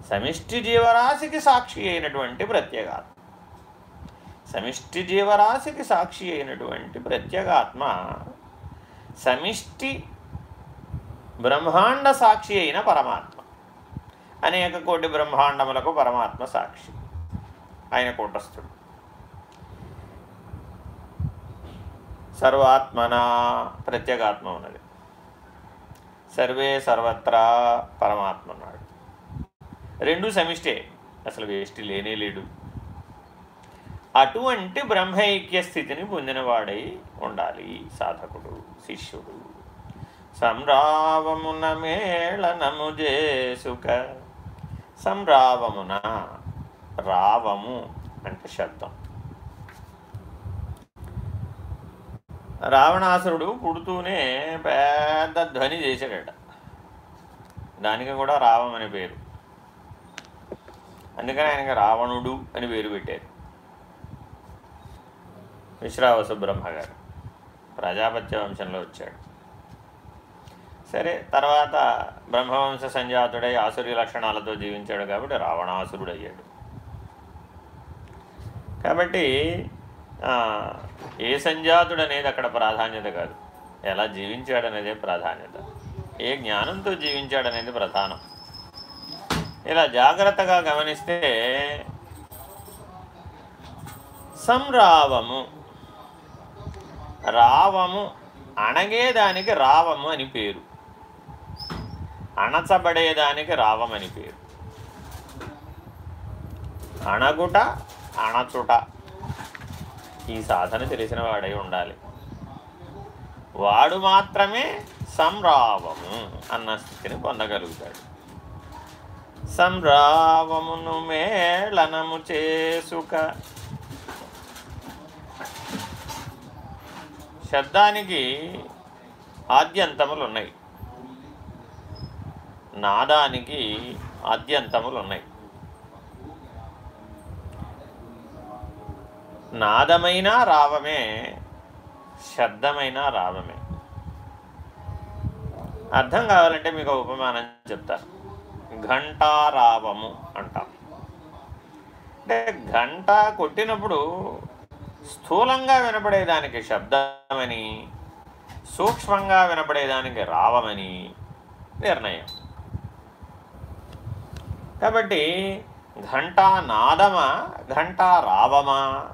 సమిష్టి జీవరాశికి సాక్షి అయినటువంటి ప్రత్యేగాత్మ. సమిష్టి జీవరాశికి సాక్షి అయినటువంటి ప్రత్యేగాత్మ సమిష్టి బ్రహ్మాండ సాక్షి అయిన పరమాత్మ. అనేక కోటి బ్రహ్మాండములకు పరమాత్మ సాక్షి ఆయన కూటస్థుడు. సర్వాత్మన ప్రత్యేగాత్మ ఉన్నది. సర్వే సర్వత్రా పరమాత్మ ఉన్నాడు. రెండు సమిష్టే. అసలు వేష్టి లేనే లేడు. అటువంటి బ్రహ్మైక్య స్థితిని పొందినవాడై ఉండాలి సాధకుడు శిష్యుడు. సంరావమున మేళనము చేసుక సంరావమున రావము అంటే శబ్దం. రావణాసురుడు పుడుతూనే పెద్ద ధ్వని చేశాడట. దానికి కూడా రావం అనే పేరు. అందుకని ఆయనకి రావణుడు అని పేరు పెట్టారు. విశ్రావసు బ్రహ్మ గారు ప్రజాపత్య వంశంలో వచ్చాడు. సరే తర్వాత బ్రహ్మవంశ సంజాతుడై ఆసురి లక్షణాలతో జీవించాడు కాబట్టి రావణాసురుడు అయ్యాడు కాబట్టి ఏ సంజాతుడు అనేది అక్కడ ప్రాధాన్యత కాదు. ఎలా జీవించాడనేదే ప్రాధాన్యత. ఏ జ్ఞానంతో జీవించాడనేది ప్రధానం. ఇలా జాగ్రత్తగా గమనిస్తే సంరావము రావము అణగేదానికి రావము అని పేరు. అణచబడేదానికి రావమని పేరు. అణగుట అణచుట. ఈ సాధన తెలిసిన వాడై ఉండాలి. వాడు మాత్రమే సంరావము అన్న స్థితిని పొందగలుగుతాడు. సంరావమును మేళనము చేసుక. శబ్దానికి ఆద్యంతములు ఉన్నాయి నాదానికి ఆద్యంతములు ఉన్నాయి నాదమైన రావమే శబ్దమైన రావమే. అర్థం కావాలంటే మీకు ఉపమానం చెప్తాను. ఘంటారావము అంటాం. అంటే గంట కొట్టినప్పుడు స్థూలంగా వినపడేదానికి శబ్దమని సూక్ష్మంగా వినపడేదానికి రావమని నిర్ణయం. కాబట్టి ఘంటా నాదమా ఘంటా రావమా?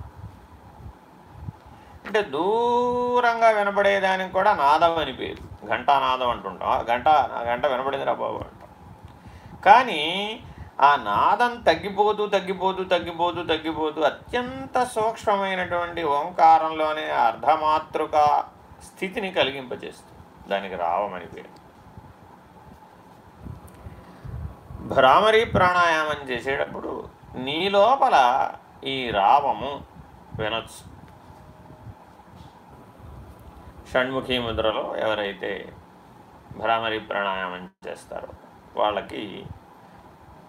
అంటే దూరంగా వినపడేదానికి కూడా నాదం అని పేరు. ఘంటానాదం అంటుంటాం. గంట గంట వినపడింది రాబాబు అంటాం కానీ ఆ నాదం తగ్గిపోతూ తగ్గిపోతూ తగ్గిపోతూ తగ్గిపోతూ అత్యంత సూక్ష్మమైనటువంటి ఓంకారంలోనే అర్ధమాతృక స్థితిని కలిగింపజేస్తుంది. దానికి రావమని పేరు. భ్రామరీ ప్రాణాయామం చేసేటప్పుడు నీ లోపల ఈ రావము వినొచ్చు. షణ్ముఖీ ముద్రలో ఎవరైతే భ్రామరీ ప్రాణాయామం చేస్తారో వాళ్ళకి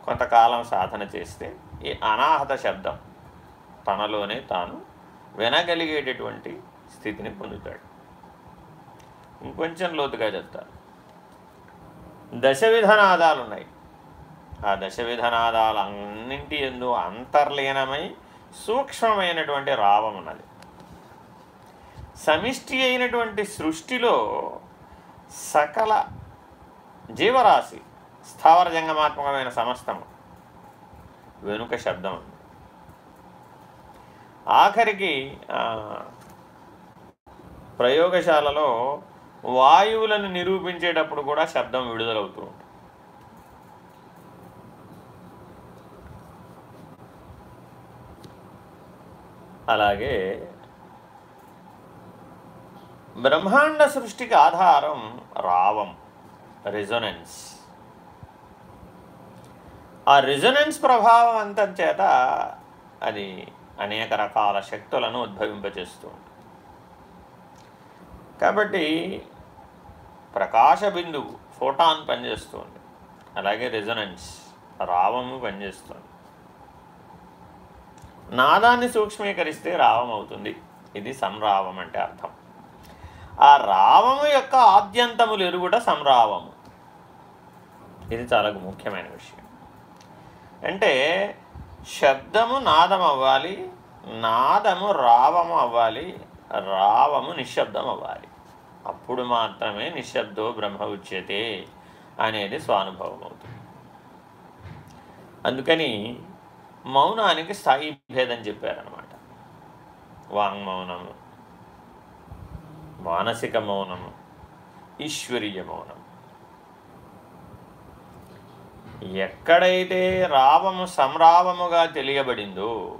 కొంతకాలం సాధన చేస్తే ఈ అనాహత శబ్దం తనలోనే తాను వినగలిగేటటువంటి స్థితిని పొందుతాడు. ఇంకొంచెం లోతుగా చెప్తారు దశ విధనాదాలు ఉన్నాయి ఆ దశ విధనాదాలన్నింటి ఎందు అంతర్లీనమై సూక్ష్మమైనటువంటి రావం ఉన్నది. సమిష్టి అయినటువంటి సృష్టిలో సకల జీవరాశి స్థావర జంగమాత్మకమైన సమస్తము. వెనుక శబ్దం ఆఖరికి ప్రయోగశాలలో వాయువులను నిరూపించేటప్పుడు కూడా శబ్దం విడుదలవుతూ ఉంటుంది. అలాగే బ్రహ్మాండ సృష్టికి ఆధారం రావం రిజొనెన్స్ ఆ రిజనెన్స్ ప్రభావం అంతం చేత అది అనేక రకాల శక్తులను ఉద్భవింపచేస్తూ ఉంటుంది కాబట్టి ప్రకాశ బిందువు ఫోటాన్ పనిచేస్తుంది అలాగే రిజనెన్స్ రావము పనిచేస్తుంది నాదాన్ని సూక్ష్మీకరిస్తే రావం అవుతుంది. ఇది సంరావం అంటే అర్థం. ఆ రావము యొక్క ఆద్యంతములు ఎరుగుట సంరావము. ఇది చాలా ముఖ్యమైన విషయం. అంటే శబ్దము నాదం అవ్వాలి నాదము రావము అవ్వాలి రావము నిశ్శబ్దం అవ్వాలి అప్పుడు మాత్రమే నిశ్శబ్దో బ్రహ్మ ఉచ్యతే అనేది స్వానుభవం అవుతుంది అందుకని మౌనానికి స్థాయి భేదం చెప్పారనమాట వాంగ్మౌనము మానసిక మౌనము ఈశ్వరీయ మౌనం ఎక్కడైతే రావము సంరావముగా తెలియబడిందో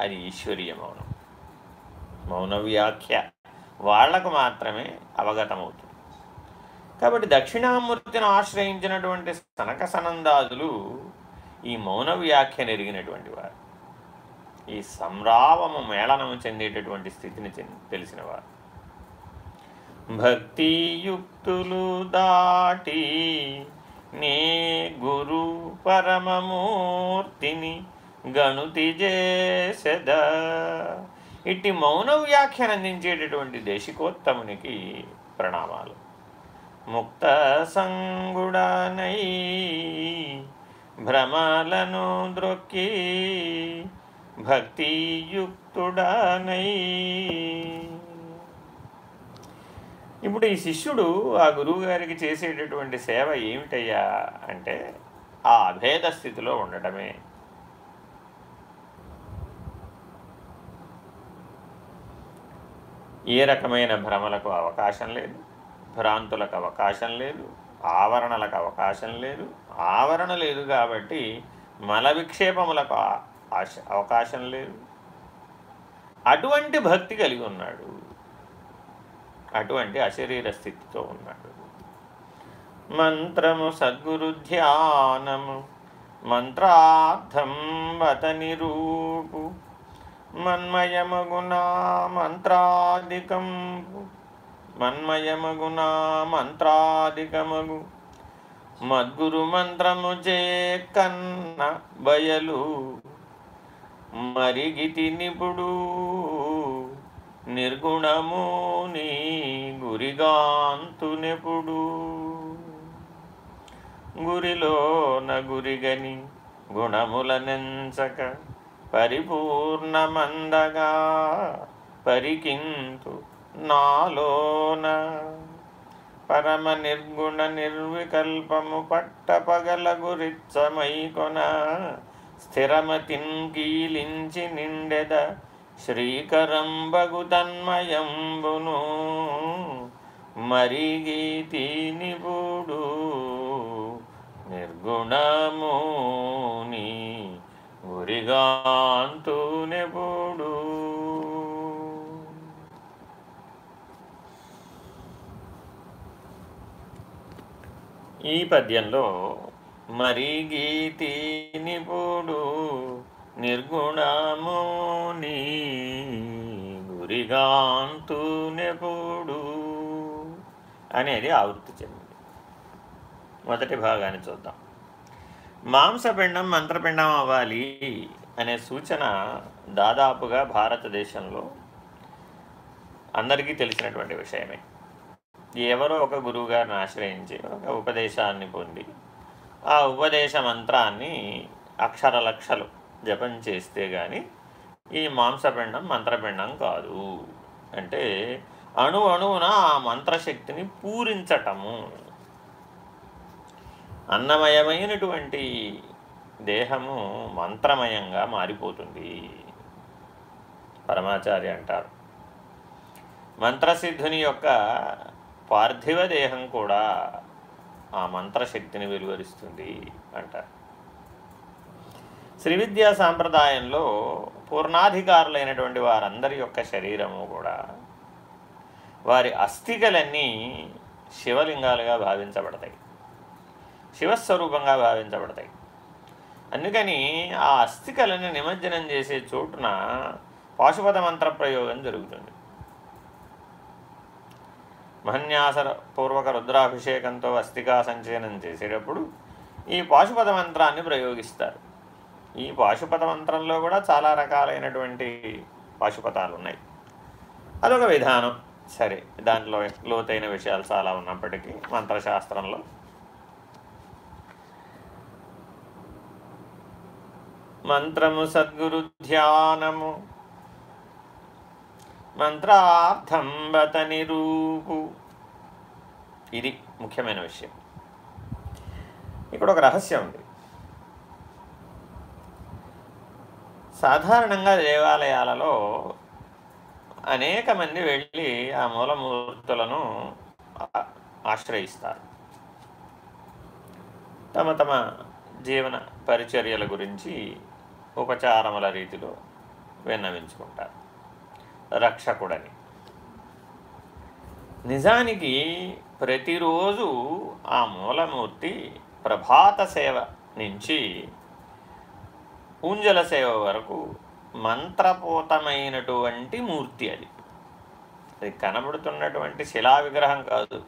అది ఈశ్వరీయ మౌనం. మౌన వ్యాఖ్య. వాళ్ళకు మాత్రమే అవగతమవుతుంది. కాబట్టి దక్షిణామూర్తిని ఆశ్రయించినటువంటి సనక సనందాదులు ఈ మౌన వ్యాఖ్యను నెరిగినటువంటి వారు. ఈ సంరావము మేళనము చెందేటటువంటి స్థితిని తెలిసినవారు భక్తియుక్తులు దాటి నే గురు పరమమూర్తిని గణుతి చేసెద. ఇట్టి మౌన వ్యాఖ్యానందించేటటువంటి దేశికోత్తమునికి ప్రణామాలు. ముక్త సంగుడానై భ్రమలను ద్రొక్కి భక్తియుక్తుడానై. ఇప్పుడు ఈ శిష్యుడు ఆ గురువుగారికి చేసేటటువంటి సేవ ఏమిటయ్యా అంటే ఆ అభేద స్థితిలో ఉండటమే. ఏ రకమైన భ్రమలకు అవకాశం లేదు భ్రాంతులకు అవకాశం లేదు ఆవరణలకు అవకాశం లేదు. ఆవరణ లేదు కాబట్టి మల విక్షేపములకు అవకాశం లేదు. అటువంటి భక్తి కలిగి ఉన్నాడు. అటువంటి అశరీర స్థితితో ఉన్నాడు. మంత్రము సద్గురు ధ్యానము మంత్రార్థం వతని రూపు మన్మయమగునా మంత్రాధికం మన్మయమగునా మంత్రాధికమగు. మద్గురు మంత్రము చే కన్న బయలు మరిగితి నిపుడు నిర్గుణము నీ గురిగాంతునెప్పుడు గురిలోన గురిగని గుణములనెంచక పరిపూర్ణమందగా పరికింతు నాలోన. పరమ నిర్గుణ నిర్వికల్పము పట్టపగల గురిచ్చమైకొన స్థిరమతిన్ కీలించి నిండెద శ్రీకరంబగు తన్మయంబును మరిగీతి నిపుడు నిర్గుణముని నెపుడు ఈ పద్యంలో మరిగీతి నిపుడు నిర్గుణము గురిగాంతు అనేది ఆవృత్తి చెందింది. మొదటి భాగాన్ని చూద్దాం. మాంసపిండం మంత్రపిండం అవ్వాలి అనే సూచన దాదాపుగా భారతదేశంలో అందరికీ తెలిసినటువంటి విషయమే. ఎవరో ఒక గురువుగారిని ఆశ్రయించి ఒక ఉపదేశాన్ని పొంది ఆ ఉపదేశ మంత్రాన్ని అక్షర లక్షలు జపం చేస్తే కానీ ఈ మాంసపిండం మంత్రపిండం కాదు. అంటే అణు అణువున ఆ మంత్రశక్తిని పూరించటము. అన్నమయమైనటువంటి దేహము మంత్రమయంగా మారిపోతుంది. పరమాచార్య అంటారు. మంత్రసిద్ధుని యొక్క పార్థివ దేహం కూడా ఆ మంత్రశక్తిని వెలువరిస్తుంది అంటారు. శ్రీ విద్యా సాంప్రదాయంలో పూర్ణాధికారులైనటువంటి వారందరి యొక్క శరీరము కూడా వారి అస్థికలన్నీ శివలింగాలుగా భావించబడతాయి. శివస్వరూపంగా భావించబడతాయి. అందుకని ఆ అస్థికలను నిమజ్జనం చేసే చోటున పాశుపత మంత్ర ప్రయోగం జరుగుతుంది. మహన్యాసర పూర్వక రుద్రాభిషేకంతో అస్థికా సంచయనం చేసేటప్పుడు ఈ పాశుపత మంత్రాన్ని ప్రయోగిస్తారు. ఈ పాశుపత మంత్రంలో కూడా చాలా రకాలైనటువంటి పాశుపతాలు ఉన్నాయి అదొక విధానం. సరే దాంట్లో లోతైన విషయాలు చాలా ఉన్నప్పటికీ మంత్రశాస్త్రంలో. మంత్రము సద్గురు ధ్యానము. మంత్రార్థం బతని రూపు. ఇది ముఖ్యమైన విషయం. ఇక్కడ ఒక రహస్యం ఉంది. సాధారణంగా దేవాలయాలలో అనేక మంది వెళ్ళి ఆ మూలమూర్తులను ఆశ్రయిస్తారు. తమ తమ జీవన పరిచర్యల గురించి ఉపచారముల రీతిలో విన్నవించుకుంటారు. రక్షకుడని. నిజానికి ప్రతిరోజు ఆ మూలమూర్తి ప్రభాత సేవ నుంచి పూంజల సేవ వరకు మంత్రపూతమైనటువంటి మూర్తి అది. అది కనబడుతున్నటువంటి శిలా విగ్రహం కాదు.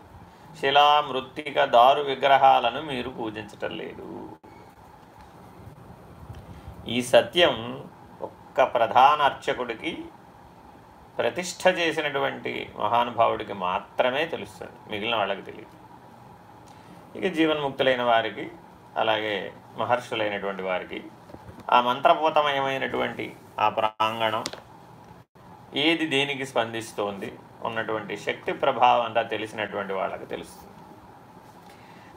శిలా మృత్తిక దారు విగ్రహాలను మీరు పూజించటం లేదు. ఈ సత్యం ఒక్క ప్రధాన అర్చకుడికి ప్రతిష్ట చేసినటువంటి మహానుభావుడికి మాత్రమే తెలుస్తుంది. మిగిలిన వాళ్ళకి తెలియదు. ఇక జీవన్ముక్తులైన వారికి అలాగే మహర్షులైనటువంటి వారికి ఆ మంత్రపూతమయమైనటువంటి ఆ ప్రాంగణం ఏది దేనికి స్పందిస్తోంది ఉన్నటువంటి శక్తి ప్రభావం అంతా తెలిసినటువంటి వాళ్ళకి తెలుస్తుంది.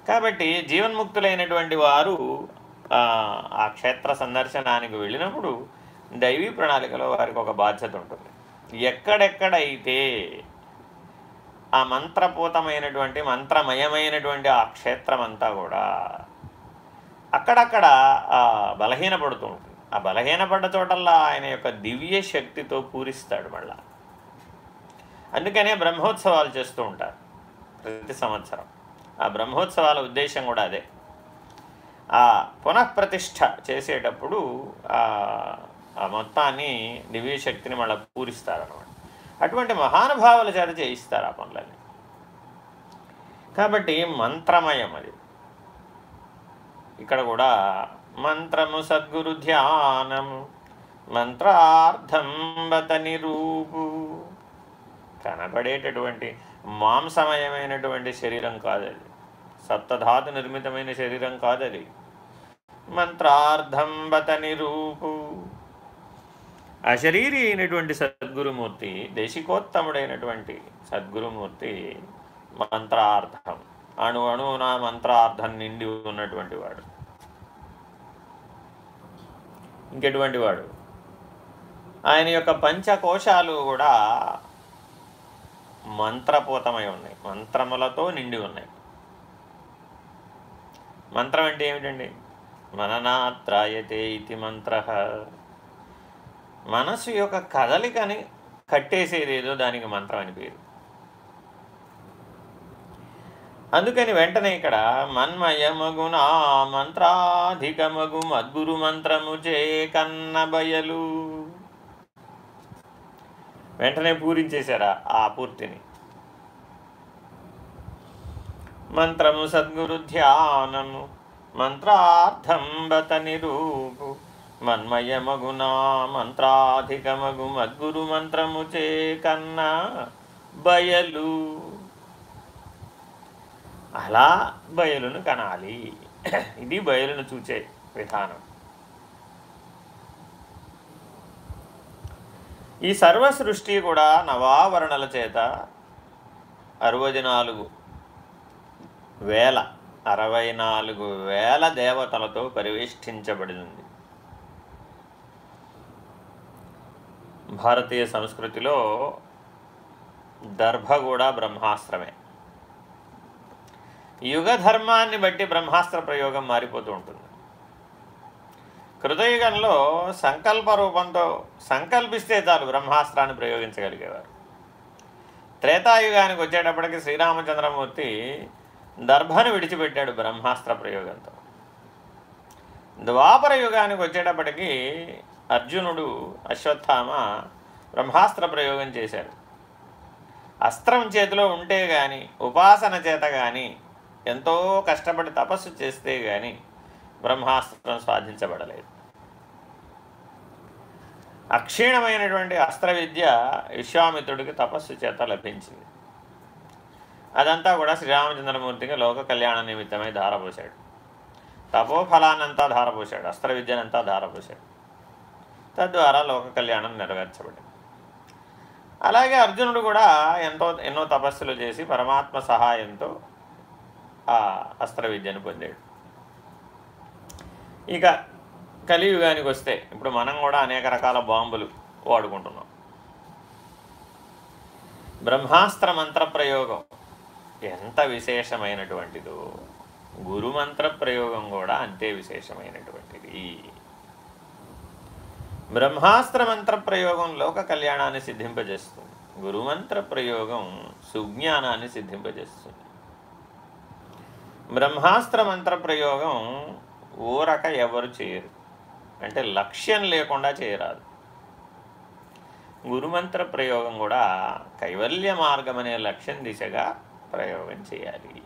కాబట్టి జీవన్ముక్తులైనటువంటి వారు ఆ క్షేత్ర సందర్శనానికి వెళ్ళినప్పుడు దైవీ ప్రణాళికలో వారికి ఒక బాధ్యత ఉంటుంది. ఎక్కడెక్కడైతే ఆ మంత్రపూతమైనటువంటి మంత్రమయమైనటువంటి ఆ క్షేత్రం అంతా కూడా అక్కడక్కడ బలహీనపడుతూ ఉంటుంది. ఆ బలహీనపడ్డ చోటల్లా ఆయన యొక్క దివ్య శక్తితో పూరిస్తాడు మళ్ళా. అందుకనే బ్రహ్మోత్సవాలు చేస్తూ ఉంటారు ప్రతి సంవత్సరం. ఆ బ్రహ్మోత్సవాల ఉద్దేశం కూడా అదే. ఆ పునఃప్రతిష్ఠ చేసేటప్పుడు ఆ మొత్తాన్ని దివ్య శక్తిని మళ్ళీ పూరిస్తారనమాట అటువంటి మహానుభావుల చేత చేయిస్తారు ఆ పనులని కాబట్టి మంత్రమయం అది. ఇక్కడ కూడా మంత్రము సద్గురు ధ్యానము మంత్రార్థం బత నిరూపు. కనబడేటటువంటి మాంసమయమైనటువంటి శరీరం కాదది. సప్తధాతు నిర్మితమైన శరీరం కాదది. మంత్రార్థం బత నిరూపు. అశరీరి అయినటువంటి సద్గురుమూర్తి దేశికోత్తముడైనటువంటి సద్గురుమూర్తి మంత్రార్థం. అణు అణువున మంత్రార్థం నిండి ఉన్నటువంటి వాడు. ఇంకెటువంటి వాడు? ఆయన యొక్క పంచకోశాలు కూడా మంత్రపూతమై ఉన్నాయి. మంత్రములతో నిండి ఉన్నాయి. మంత్రం అంటే ఏమిటండి? మననాత్రాయతే ఇది మంత్ర. మనసు యొక్క కదలికని కట్టేసేదేదో దానికి మంత్రం అని పేరు. అందుకని వెంటనే ఇక్కడ మన్మయమగున మంత్రాధికమగు మద్గురు మంత్రము చే కన్నబయలు వెంటనే పూరించేశారా ఆ పూర్తిని? మంత్రము సద్గురు ధ్యానము మంత్రార్థం బత నిరూపు. మన్మయమగునా మంత్రాధికమగు మద్గురు మంత్రము చే కన్న బయలు. అలా బయలును కనాలి. ఇది బయలును చూచే విధానం. ఈ సర్వ సృష్టి కూడా నవావరణల చేత అరవై నాలుగు వేల అరవై నాలుగు వేల దేవతలతో పరివేష్టించబడింది. భారతీయ సంస్కృతిలో దర్భ కూడా బ్రహ్మాస్త్రమే. యుగ ధర్మాన్ని బట్టి బ్రహ్మాస్త్ర ప్రయోగం మారిపోతూ ఉంటుంది. కృతయుగంలో సంకల్ప రూపంతో సంకల్పిస్తే చాలు బ్రహ్మాస్త్రాన్ని ప్రయోగించగలిగేవారు. త్రేతాయుగానికి వచ్చేటప్పటికి శ్రీరామచంద్రమూర్తి దర్భను విడిచిపెట్టాడు బ్రహ్మాస్త్ర ప్రయోగంతో. ద్వాపర యుగానికి వచ్చేటప్పటికి అర్జునుడు అశ్వత్థామ బ్రహ్మాస్త్ర ప్రయోగం చేశారు. అస్త్రం చేతిలో ఉంటే కానీ ఉపాసన చేత కానీ ఎంతో కష్టపడి తపస్సు చేస్తే కానీ బ్రహ్మాస్త్రం సాధించబడలేదు. అక్షీణమైనటువంటి అస్త్ర విద్య విశ్వామిత్రుడికి తపస్సు చేత లభించింది. అదంతా కూడా శ్రీరామచంద్రమూర్తికి లోక కళ్యాణ నిమిత్తమై ధారపోశాడు. తపోఫలాన్నంతా ధారపోశాడు అస్త్ర విద్యనంతా ధారపోశాడు. తద్వారా లోక కళ్యాణం నెరవేర్చబడింది. అలాగే అర్జునుడు కూడా ఎంతో ఎన్నో తపస్సులు చేసి పరమాత్మ సహాయంతో ఆ అస్త్ర విద్యను పొందాడు. ఇక కలియుగానికి వస్తే ఇప్పుడు మనం కూడా అనేక రకాల బాంబులు వాడుకుంటున్నాం. బ్రహ్మాస్త్ర మంత్ర ప్రయోగం ఎంత విశేషమైనటువంటిదో గురుమంత్ర ప్రయోగం కూడా అంతే విశేషమైనటువంటిది. బ్రహ్మాస్త్ర మంత్ర ప్రయోగం లోక కళ్యాణాన్ని సిద్ధింపజేస్తుంది. గురుమంత్ర ప్రయోగం సుజ్ఞానాన్ని సిద్ధింపజేస్తుంది. బ్రహ్మాస్త్ర మంత్ర ప్రయోగం ఊరక ఎవరు చేయరు. అంటే లక్ష్యం లేకుండా చేయరాదు. గురుమంత్ర ప్రయోగం కూడా కైవల్య మార్గం అనే లక్ష్యం దిశగా ప్రయోగం చేయాలి.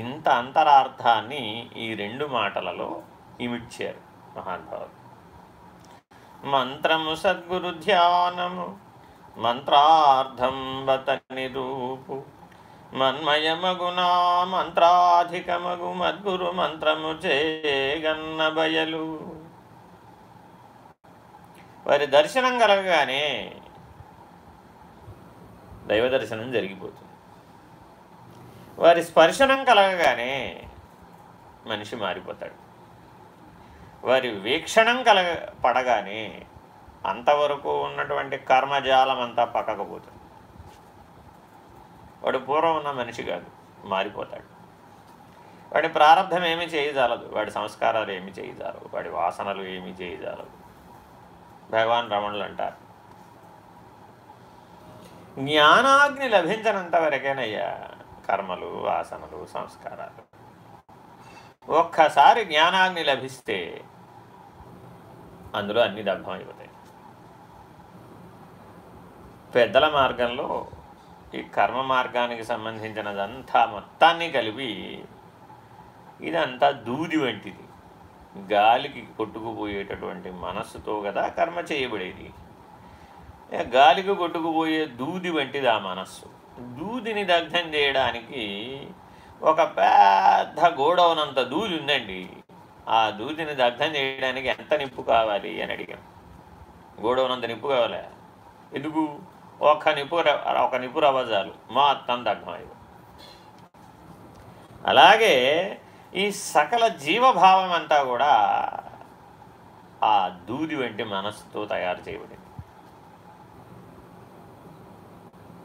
ఇంత అంతరార్థాన్ని ఈ రెండు మాటలలో ఇమిడ్చారు మహానుభావులు మంత్రము సద్గురు ధ్యానము మంత్రార్థం బత నిరూపు మన్మయమగునా మంత్రాధికమగు మద్గురు మంత్రము చేగన్న బయలు వారి దర్శనం కలగగానే దైవ దర్శనం జరిగిపోతుంది. వారి స్పర్శనం కలగగానే మనిషి మారిపోతాడు. వారి వీక్షణం కలగ పడగానే అంతవరకు ఉన్నటువంటి కర్మజాలం అంతా పక్కకపోతుంది వాడు పూర్వం ఉన్న మనిషి కాదు మారిపోతాడు. వాడి ప్రారంభం ఏమి చేయజాలదు వాడి సంస్కారాలు ఏమి చేయజాలవు వాడి వాసనలు ఏమి చేయజాలవు. భగవాన్ రమణులు అంటారు. జ్ఞానాగ్ని లభించనంత వరకేనయ్యా కర్మలు వాసనలు సంస్కారాలు. ఒక్కసారి జ్ఞానాగ్ని లభిస్తే అందులో అన్ని దగ్ధమైపోతాయి పెద్దల మార్గంలో ఈ కర్మ మార్గానికి సంబంధించినదంతా మొత్తాన్ని కలిపి ఇదంతా దూది వంటిది. గాలికి కొట్టుకుపోయేటటువంటి మనస్సుతో కదా కర్మ చేయబడేది. గాలికి కొట్టుకుపోయే దూది వంటిది ఆ మనస్సు. దూదిని దగ్ధం చేయడానికి ఒక పెద్ద గోడౌనంత దూది ఉందండి. ఆ దూదిని దగ్ధం చేయడానికి ఎంత నిప్పు కావాలి అని అడిగాం. గోడౌనంత నిప్పు కావాలా? ఎందుకు? ఒక నిపుర ఒక నిపు రవజాలు మొత్తం దగ్ధమైంది అలాగే ఈ సకల జీవభావం అంతా కూడా ఆ దూది వంటి మనస్సుతో తయారు చేయబడింది.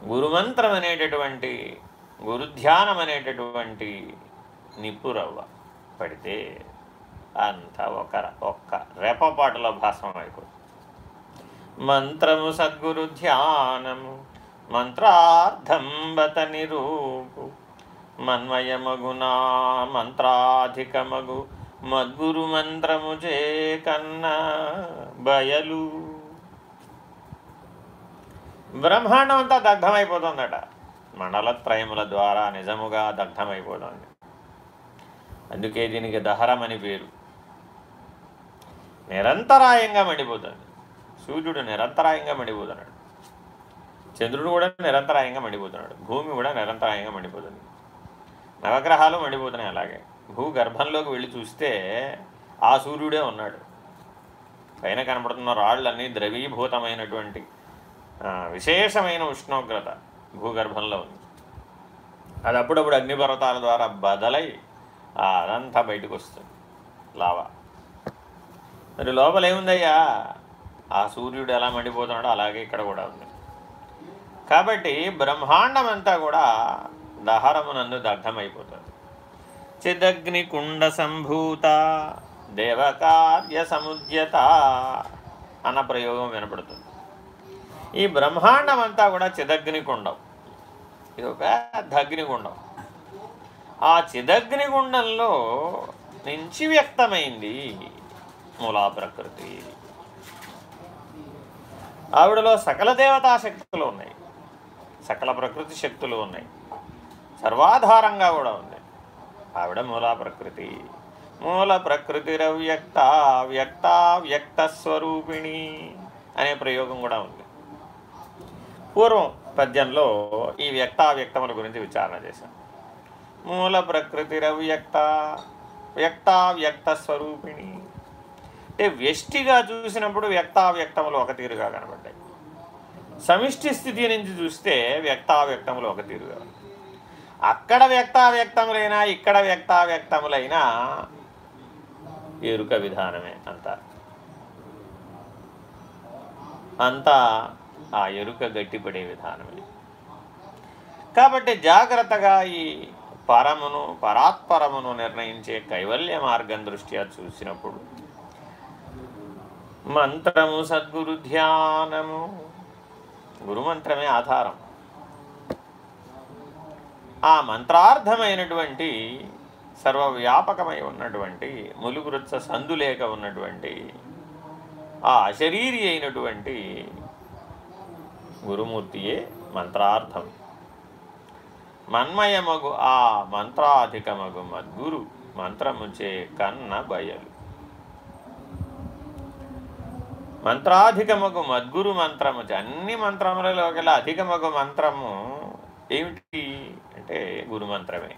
గురుమంత్రం అనేటటువంటి గురుధ్యానం అనేటటువంటి నిపురవ్వ పడితే అంతా ఒక ఒక్క రెపపాటులో భాసం అయిపోతుంది. మంత్రము సద్గురు ధ్యానము మంత్రార్థం బత నిరూపు. మన్మయమగునా మంత్రాధికమగు మద్గురు మంత్రము చే కన్నా బయలు. బ్రహ్మాండం అంతా దగ్ధమైపోతుందట. మండలత్రయముల ద్వారా నిజముగా దగ్ధమైపోతుంది. అందుకే దీనికి దహరమని పేరు. నిరంతరాయంగా మండిపోతుంది. సూర్యుడు నిరంతరాయంగా మండిపోతున్నాడు. చంద్రుడు కూడా నిరంతరాయంగా మండిపోతున్నాడు. భూమి కూడా నిరంతరాయంగా మండిపోతుంది. నవగ్రహాలు మండిపోతున్నాయి అలాగే. భూగర్భంలోకి వెళ్ళి చూస్తే ఆ సూర్యుడే ఉన్నాడు. పైన కనపడుతున్న రాళ్ళన్నీ ద్రవీభూతమైనటువంటి విశేషమైన ఉష్ణోగ్రత భూగర్భంలో ఉంది. అది అప్పుడప్పుడు అగ్నిపర్వతాల ద్వారా బదలై అదంతా బయటకు వస్తుంది. లావా. మరి లోపల ఏముందయ్యా ఆ సూర్యుడు ఎలా మండిపోతున్నాడో అలాగే ఇక్కడ కూడా ఉంది. కాబట్టి బ్రహ్మాండం అంతా కూడా దహరమునందు దగ్ధమైపోతుంది. చిదగ్ని కుండ సంభూత దేవకార్య సముద్యత అన్న ప్రయోగం వినపడుతుంది. ఈ బ్రహ్మాండం అంతా కూడా. చిదగ్నికుండం ఇది ఒక అగ్నిగుండం. ఆ చిదగ్నిగుండంలో నుంచి వ్యక్తమైంది మూలా ప్రకృతి. ఆవిడలో సకల దేవతా శక్తులు ఉన్నాయి. సకల ప్రకృతి శక్తులు ఉన్నాయి. సర్వాధారంగా కూడా ఉంది. ఆవిడ మూలా ప్రకృతి. మూల ప్రకృతిరవ్యక్త వ్యక్త వ్యక్త స్వరూపిణి అనే ప్రయోగం కూడా ఉంది. పూర్వం పద్యంలో ఈ వ్యక్తావ్యక్తముల గురించి విచారణ చేశాం. మూల ప్రకృతిరవ్యక్త వ్యక్తావ్యక్త స్వరూపిణి అంటే వ్యష్టిగా చూసినప్పుడు వ్యక్తావ్యక్తములు ఒక తీరుగా కనబడ్డాయి. సమిష్టి స్థితి నుంచి చూస్తే వ్యక్తావ్యక్తములు ఒక తీరుగా అక్కడ వ్యక్తావ్యక్తములైనా ఇక్కడ వ్యక్తావ్యక్తములైనా ఎరుక విధానమే అంతా. అంతా ఆ ఎరుక గట్టిపడే విధానమే. కాబట్టి జాగ్రత్తగా ఈ పరమును పరాత్పరమును నిర్ణయించే కైవల్య మార్గం దృష్ట్యా చూసినప్పుడు మంత్రము సద్గురు ధ్యానము. గురుమంత్రమే ఆధారం. ఆ మంత్రార్థమైనటువంటి సర్వవ్యాపకమై ఉన్నటువంటి ములుగురుత్స సందులేక ఉన్నటువంటి ఆ అశరీరి అయినటువంటి గురుమూర్తియే మంత్రార్థం. మన్మయమగు ఆ మంత్రాధికమగు మద్గురు మంత్రముచే కన్న బయలు మంత్రాధికమగు మద్గురు మంత్రము అన్ని మంత్రములలో గల అధికమగు మంత్రము ఏమిటి? అంటే గురుమంత్రమే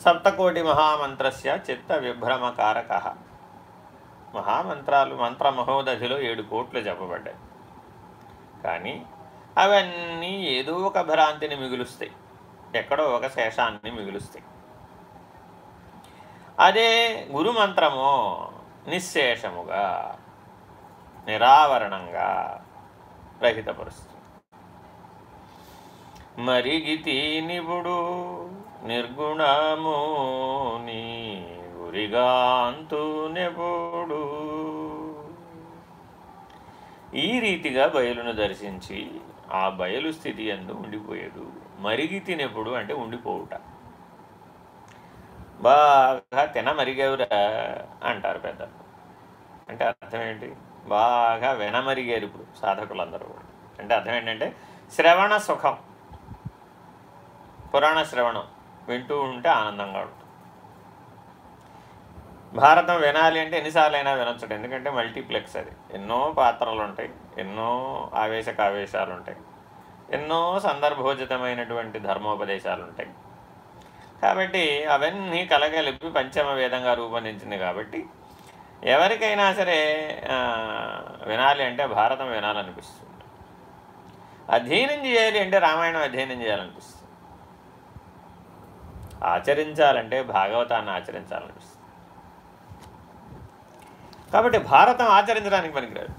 సప్తకోటి మహామంత్రస్య చిత్త విభ్రమకారక మహామంత్రాలు మంత్ర మహోదధిలో ఏడు కోట్లు చెప్పబడ్డాయి. కానీ అవన్నీ ఏదో ఒక భ్రాంతిని మిగులుస్తాయి. ఎక్కడో ఒక శేషాన్ని మిగులుస్తాయి. అదే గురుమంత్రము నిశ్శేషముగా నిరావరణంగా రహితపరుస్తుంది. మరిగితి నిపుడు నిర్గుణము నీ గురిగాంతు ఈ రీతిగా బయలును దర్శించి ఆ బయలు స్థితి అందు ఉండిపోయాడు. మరిగి తినప్పుడు అంటే ఉండిపోవుట. బాగా తిన మరిగేవురా అంటారు పెద్దలు. అంటే అర్థం ఏంటి? బాగా వెనమరిగారు ఇప్పుడు సాధకులందరూ అంటే అర్థం ఏంటంటే శ్రవణ సుఖం. పురాణ శ్రవణం వింటూ ఉంటే ఆనందంగా ఉంటుంది. భారతం వినాలి అంటే ఎన్నిసార్లు అయినా వినొచ్చడు ఎందుకంటే మల్టీప్లెక్స్ అది. ఎన్నో పాత్రలు ఉంటాయి ఎన్నో ఆవేశక ఉంటాయి ఎన్నో సందర్భోచితమైనటువంటి ధర్మోపదేశాలు ఉంటాయి కాబట్టి అవన్నీ కలగలిపి పంచమ వేదంగా రూపొందించింది కాబట్టి ఎవరికైనా సరే వినాలి అంటే భారతం వినాలనిపిస్తుంది. అధ్యయనం చేయాలి అంటే రామాయణం అధ్యయనం చేయాలనిపిస్తుంది. ఆచరించాలంటే భాగవతాన్ని ఆచరించాలనిపిస్తుంది. కాబట్టి భారతం ఆచరించడానికి పనికిరాదు.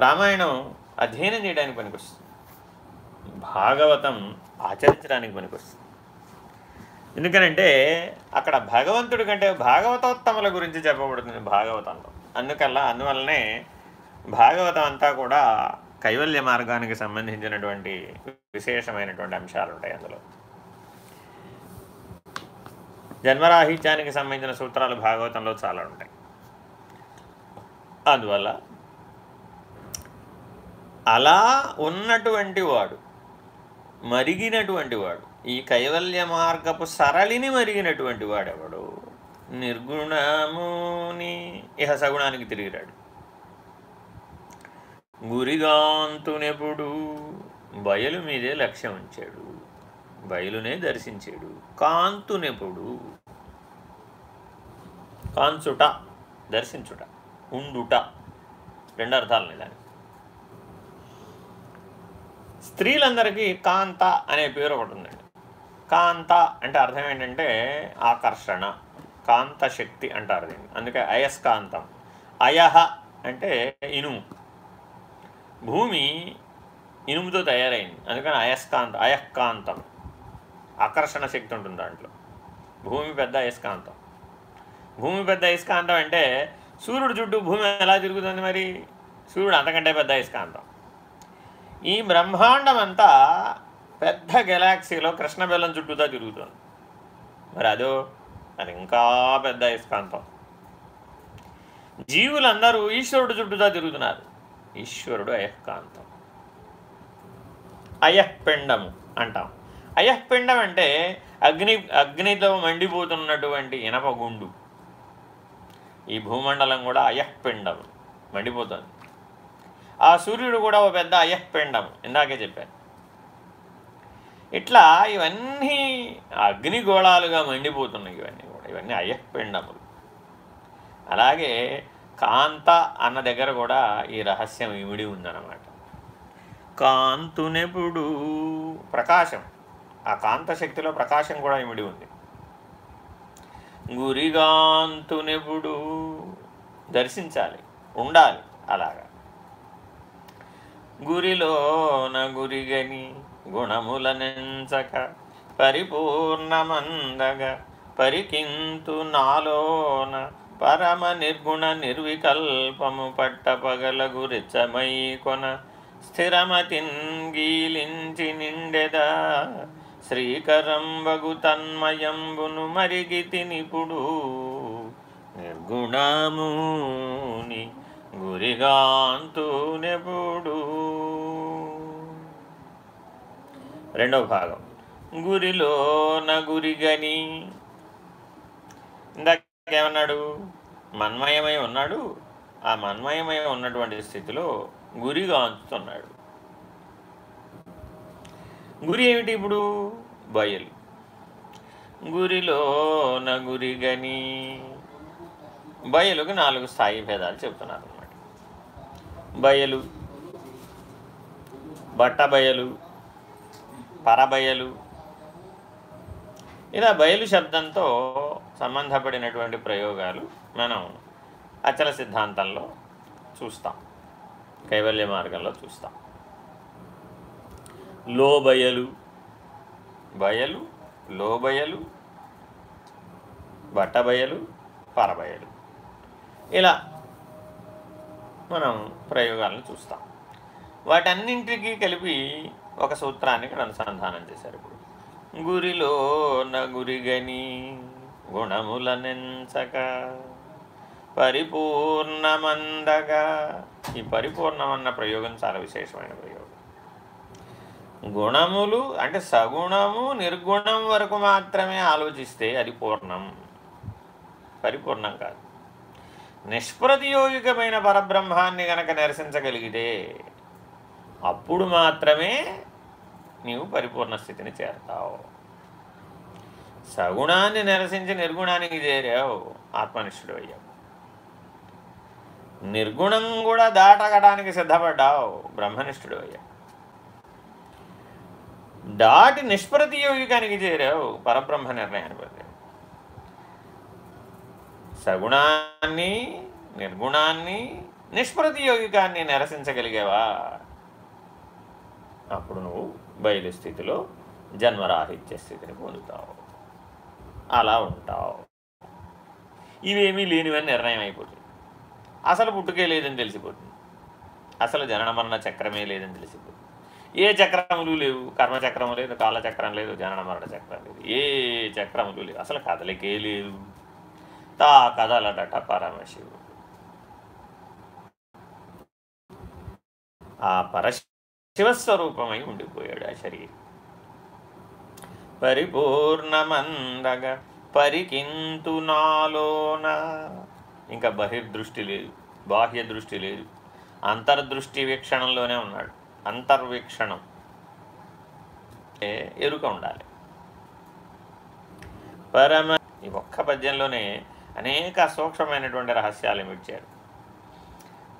రామాయణం అధ్యయనం చేయడానికి పనికొస్తుంది. భాగవతం ఆచరించడానికి పనికొస్తుంది. ఎందుకనంటే అక్కడ భగవంతుడి కంటే భాగవతోత్తముల గురించి చెప్పబడుతుంది భాగవతంలో. అందుకల్లా అందువల్లనే భాగవతం అంతా కూడా కైవల్య మార్గానికి సంబంధించినటువంటి విశేషమైనటువంటి అంశాలు ఉంటాయి అందులో. జన్మరాహిత్యానికి సంబంధించిన సూత్రాలు భాగవతంలో చాలా ఉంటాయి. అందువల్ల అలా ఉన్నటువంటి వాడు మరిగినటువంటి వాడు ఈ కైవల్య మార్గపు సరళిని మరిగినటువంటి వాడెవడు? నిర్గుణముని ఇహ సగుణానికి తిరిగిరాడు. గురిగాంతునెప్పుడు బయలు మీదే లక్ష్యం ఉంచాడు. బయలునే దర్శించాడు. కాంతునెప్పుడు కాంచుట దర్శించుట ఉండుట రెండు అర్థాలు దానికి. స్త్రీలందరికీ కాంత అనే పేరు ఒకటి ఉందండి. కాంత అంటే అర్థం ఏంటంటే ఆకర్షణ కాంత శక్తి అంటారు దీన్ని. అందుకే అయస్కాంతం. అయహ అంటే ఇనుము. భూమి ఇనుముతో తయారైంది. అందుకని అయస్కాంత అయస్కాంతం ఆకర్షణ శక్తి ఉంటుంది దాంట్లో. భూమి పెద్ద అయస్కాంతం. భూమి పెద్ద అయస్కాంతం అంటే సూర్యుడు చుట్టూ భూమి ఎలా తిరుగుతుంది మరి? సూర్యుడు అంతకంటే పెద్ద అయస్కాంతం. ఈ బ్రహ్మాండం అంతా పెద్ద గెలాక్సీలో కృష్ణ బెల్లం చుట్టూతో తిరుగుతుంది. మరి అదో అది ఇంకా పెద్ద అయస్కాంతం జీవులందరూ ఈశ్వరుడు చుట్టూతో తిరుగుతున్నారు. ఈశ్వరుడు అయఃకాంతం. అయఃపిండము అంటాం. అయఃపిండం అంటే అగ్ని అగ్నితో మండిపోతున్నటువంటి ఇనప గుండు. ఈ భూమండలం కూడా అయఃపిండం మండిపోతుంది. ఆ సూర్యుడు కూడా ఒక పెద్ద అయఃపిండం ఇందాకే చెప్పాను. ఇట్లా ఇవన్నీ అగ్నిగోళాలుగా మండిపోతున్నాయి ఇవన్నీ కూడా. ఇవన్నీ అయ్యపిండములు అలాగే కాంత అన్న దగ్గర కూడా ఈ రహస్యం ఇమిడి ఉందన్నమాట. కాంతునెప్పుడు ప్రకాశం. ఆ కాంత శక్తిలో ప్రకాశం కూడా ఇమిడి ఉంది. గురిగాంతునెప్పుడు దర్శించాలి ఉండాలి అలాగా. గురిలోన గురిగని గుణములనెంచక పరిపూర్ణమందగ పరికింతు నాలోన పరమ నిర్గుణ నిర్వికల్పము పట్టపగల గురిచమై కొన స్థిరమతింగీలించి నిండెదా. శ్రీకరంబగు తన్మయంబును మరిగితి నిపుడు నిర్గుణముని గురిగాంతునెప్పుడు రెండవ భాగం. గురిలో గురిగని ఇందాకేమన్నాడు? మన్మయమై ఉన్నాడు. ఆ మన్మయమై ఉన్నటువంటి స్థితిలో గురిగాంచుతున్నాడు గురి ఏమిటి ఇప్పుడు? బయలు. గురిలో గురిగని బయలుకి నాలుగు స్థాయి భేదాలు చెప్తున్నారు అన్నమాట బయలు బట్టబయలు పరబయలు. ఇలా బయలు శబ్దంతో సంబంధపడినటువంటి ప్రయోగాలు మనం అచల సిద్ధాంతంలో చూస్తాం. కైవల్య మార్గంలో చూస్తాం. లోబయలు. బయలు లోబయలు బట్టబయలు పరబయలు. ఇలా మనం ప్రయోగాలను చూస్తాం. వాటన్నింటికి కలిపి ఒక సూత్రాన్ని ఇక్కడ అనుసంధానం చేశారు ఇప్పుడు. గురిలో గురిగని గుణములనెంచక పరిపూర్ణమందగా. ఈ పరిపూర్ణమన్న ప్రయోగం చాలా విశేషమైన ప్రయోగం. గుణములు అంటే సగుణము నిర్గుణం వరకు మాత్రమే ఆలోచిస్తే అది పూర్ణం. పరిపూర్ణం కాదు. నిష్ప్రతియోగికమైన పరబ్రహ్మాన్ని గనక నిరసించగలిగితే అప్పుడు మాత్రమే నీవు పరిపూర్ణ స్థితిని చేరతావు. సగుణాన్ని నిరసించి నిర్గుణానికి చేరావు. ఆత్మనిష్ఠుడు అయ్యావు. నిర్గుణం కూడా దాటగడానికి సిద్ధపడ్డావు. బ్రహ్మనిష్ఠుడు అయ్యావు. దాటి నిష్ప్రతియోగికానికి చేరావు. పరబ్రహ్మ నిర్ణయాన్ని పొందావు సగుణాన్ని నిర్గుణాన్ని నిష్ప్రతియోగికాన్ని నిరసించగలిగావా? అప్పుడు నువ్వు బయలు స్థితిలో జన్మరాహిత్య స్థితిని పొందుతావు. అలా ఉంటావు. ఇవేమీ లేనివని నిర్ణయం అయిపోతుంది. అసలు పుట్టుకే లేదని తెలిసిపోతుంది. అసలు జనన మరణ చక్రమే లేదని తెలిసిపోతుంది. ఏ చక్రములు లేవు? కర్మచక్రము లేదు కాలచక్రం లేదు జనన మరణ చక్రం లేదు. ఏ చక్రములు లేవు? అసలు కదలికే లేదు తా కదలడట పరమశివుడు. ఆ శివస్వరూపమై ఉండిపోయాడు ఆ శరీరం. పరిపూర్ణమందగ పరికింతు నాలోన. ఇంకా బహిర్దృష్టి లేదు బాహ్య దృష్టి లేదు. అంతర్దృష్టి వీక్షణంలోనే ఉన్నాడు. అంతర్వీక్షణం. ఎరుక ఉండాలి. పరమ ఈ ఒక్క పద్యంలోనే అనేక సూక్ష్మమైనటువంటి రహస్యాలు ఇచ్చారు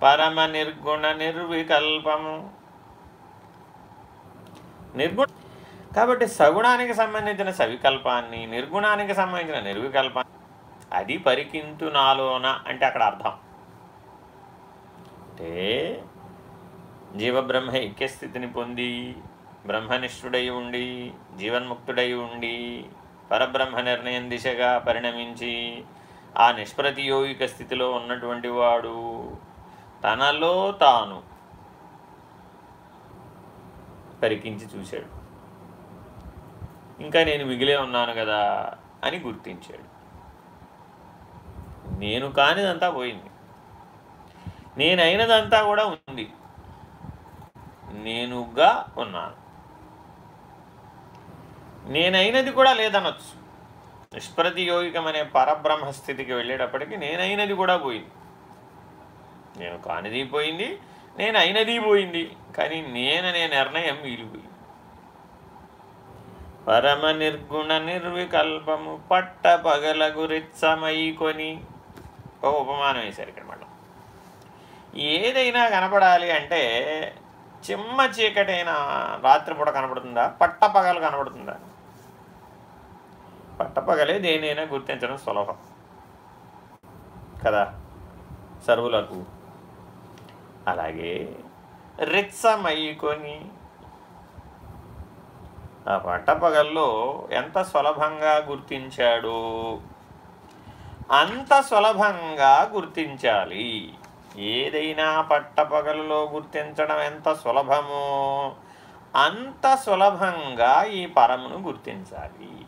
పరమ నిర్గుణ నిర్వికల్పము. నిర్గుణ కాబట్టి సగుణానికి సంబంధించిన సవికల్పాన్ని నిర్గుణానికి సంబంధించిన నిర్వికల్పాన్ని అది పరికింతు నాలోన అంటే అక్కడ అర్థం. అంటే జీవబ్రహ్మ ఐక్యస్థితిని పొంది బ్రహ్మనిష్ఠుడై ఉండి జీవన్ముక్తుడై ఉండి పరబ్రహ్మ నిర్ణయం దిశగా పరిణమించి ఆ నిష్ప్రతియోగిక స్థితిలో ఉన్నటువంటి వాడు తనలో తాను పరికించి చూశాడు. ఇంకా నేను మిగిలే ఉన్నాను కదా అని గుర్తించాడు. నేను కానిదంతా పోయింది. నేనైనదంతా కూడా ఉంది. నేనుగా ఉన్నాను. నేనైనది కూడా లేదనొచ్చు. నిష్ప్రతియోగికం అనే పరబ్రహ్మస్థితికి వెళ్ళేటప్పటికి నేనైనది కూడా పోయింది. నేను కానిది పోయింది నేను అయినది పోయింది కానీ నేననే నిర్ణయం మిగిలిపోయింది పరమ నిర్గుణ నిర్వికల్పము పట్ట పగల గురిత్సమై కొని. ఒక ఉపమానం వేశారు ఇక్కడ మళ్ళీ. ఏదైనా కనపడాలి అంటే చిమ్మ చీకటైన రాత్రిపూట కనపడుతుందా? పట్టపగలు కనపడుతుందా? పట్టపగలే దేనైనా గుర్తించడం సులభం. కదా? సర్వులకు అలాగే రిత్సమయ్యుకొని ఆ పట్టపగల్లో ఎంత సులభంగా గుర్తించాడు? అంత సులభంగా గుర్తించాలి. ఏదైనా పట్టపగలలో గుర్తించడం ఎంత సులభమో అంత సులభంగా ఈ పరమును గుర్తించాలి.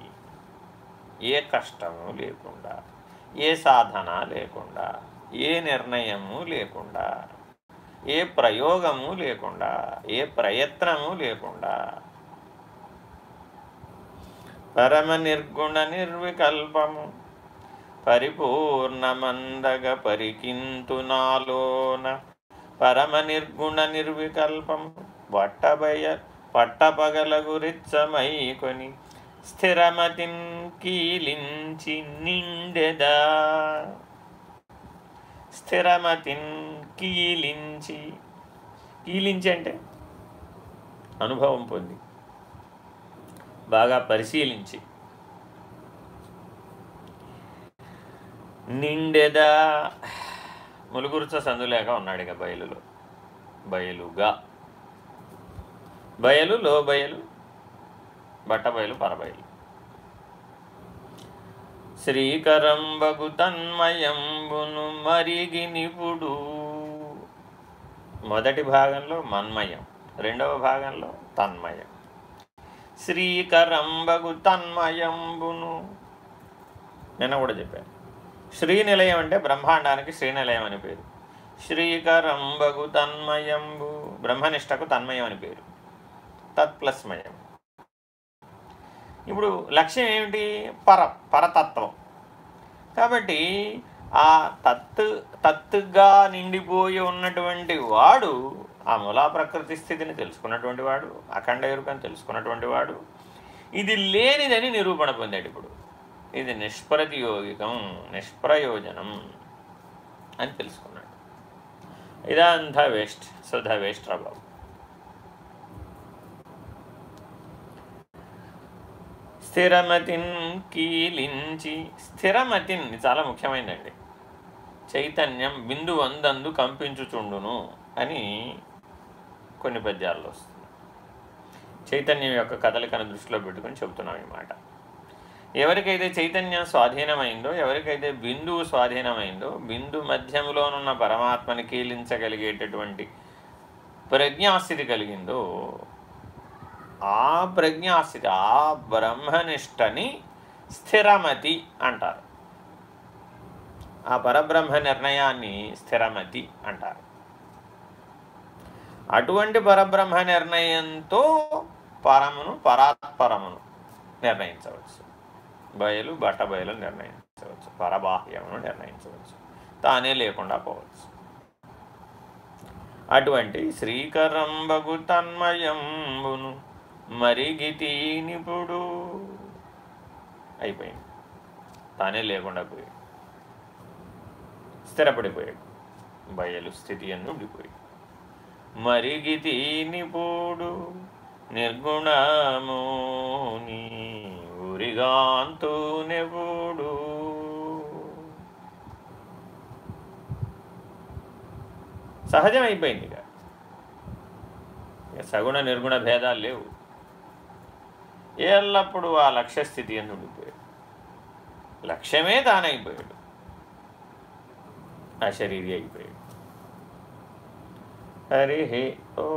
ఏ కష్టము లేకుండా ఏ సాధన లేకుండా ఏ నిర్ణయము లేకుండా. ఏ ప్రయోగము లేకుండా ఏ ప్రయత్నము లేకుండా పరమ నిర్గుణ నిర్వికల్పము పరిపూర్ణమందగ పరికింతు నాలోన. పరమ నిర్గుణ నిర్వికల్పము వట్టబయ పట్టపగల గురిచ్చమై కొని స్థిరమతిన్ కీలించి నిండెదా. స్థిరమతిన్ కీలించి కీలించి అంటే అనుభవం పొంది. బాగా పరిశీలించి. నిండెదా ములుగురుచ సందులేక ఉన్నాడు ఇక బయలులో. బయలుగా. బయలు. లో బయలు బట్ట బయలు. పరబయలు శ్రీకరంబగు తన్మయంబును మరిగి నిపుడు మొదటి భాగంలో మన్మయం రెండవ భాగంలో తన్మయం. శ్రీకరంబగు తన్మయంబును. నిన్న కూడా చెప్పాను. శ్రీనిలయం అంటే బ్రహ్మాండానికి శ్రీనిలయం అని పేరు. శ్రీకరంబగు తన్మయంబు బ్రహ్మనిష్టకు తన్మయం అని పేరు. తత్ప్లస్మయం. మయం ఇప్పుడు లక్ష్యం ఏమిటి? పర పరతత్వం. కాబట్టి ఆ తత్ తత్తుగా నిండిపోయి ఉన్నటువంటి వాడు ఆ మూలా ప్రకృతి స్థితిని తెలుసుకున్నటువంటి వాడు అఖండ ఎరుకని తెలుసుకున్నటువంటి వాడు ఇది లేనిదని నిరూపణ పొందాడు ఇప్పుడు. ఇది నిష్ప్రతియోగికం నిష్ప్రయోజనం అని తెలుసుకున్నాడు. ఇదంతా వేస్ట్ సో ద వేస్ట్ రాబాబు స్థిరమతిన్ కీలించి. స్థిరమతిన్ చాలా ముఖ్యమైనదండి. చైతన్యం బిందు వందందు కంపించుచుండును అని కొన్ని పద్యాల్లో వస్తుంది. చైతన్యం యొక్క కదలికను దృష్టిలో పెట్టుకుని చెబుతున్నాం ఈ మాట. ఎవరికైతే చైతన్యం స్వాధీనమైందో ఎవరికైతే బిందువు స్వాధీనమైందో బిందు మధ్యంలోనున్న పరమాత్మని కీలించగలిగేటటువంటి ప్రజ్ఞాస్థితి కలిగిందో ఆ ప్రజ్ఞాస్థితి ఆ బ్రహ్మనిష్టని స్థిరమతి అంటారు. ఆ పరబ్రహ్మ నిర్ణయాన్ని స్థిరమతి అంటారు. అటువంటి పరబ్రహ్మ నిర్ణయంతో పరమును పరాత్పరమును నిర్ణయించవచ్చు. బయలు బట్ట బయలు నిర్ణయించవచ్చు. పరబాహ్యమును నిర్ణయించవచ్చు. తానే లేకుండా పోవచ్చు. అటువంటి శ్రీకరంబగు తన్మయంబును మరిగితి నిపుడు అయిపోయింది. తానే లేకుండా పోయాడు. స్థిరపడిపోయాడు. బయలు స్థితి అని ఉండిపోయాడు మరిగితి నిపుడు నిర్గుణమోని ఉరిగాంతు నెవుడు సహజం అయిపోయింది ఇక సగుణ నిర్గుణ భేదాలు లేవు. ఎల్లప్పుడూ ఆ లక్ష్యస్థితి అని ఉండిపోయాడు లక్ష్యమే తానైపోయాడు అశరీరి అయిపోయాడు హరి ఓ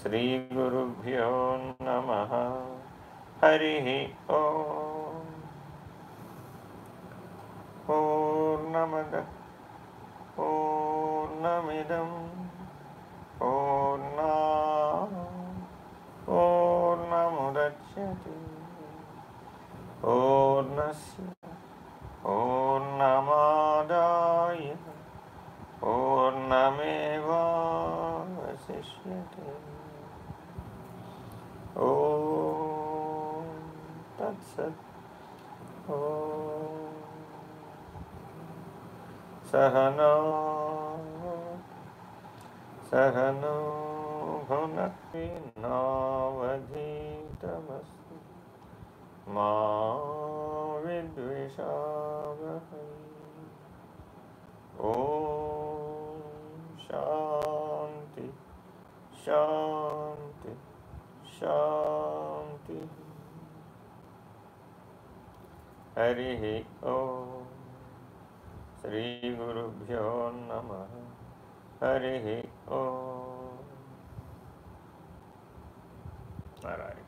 శ్రీ గురుభ్యో నమ హరి ఓ పూర్ణమద పూర్ణమిదం Purna Purnasya Purnamadaya Purnameva Vasishyate. Om Tat Sat Om Sahana Sahana Bhunakvi Navadhi. नावधीतमस्तु मा विद्विषावहै ॐ शान्ति शान्ति शान्तिः हरिः ॐ श्रीगुरुभ्यो नमः। हरिः ओ नारायण।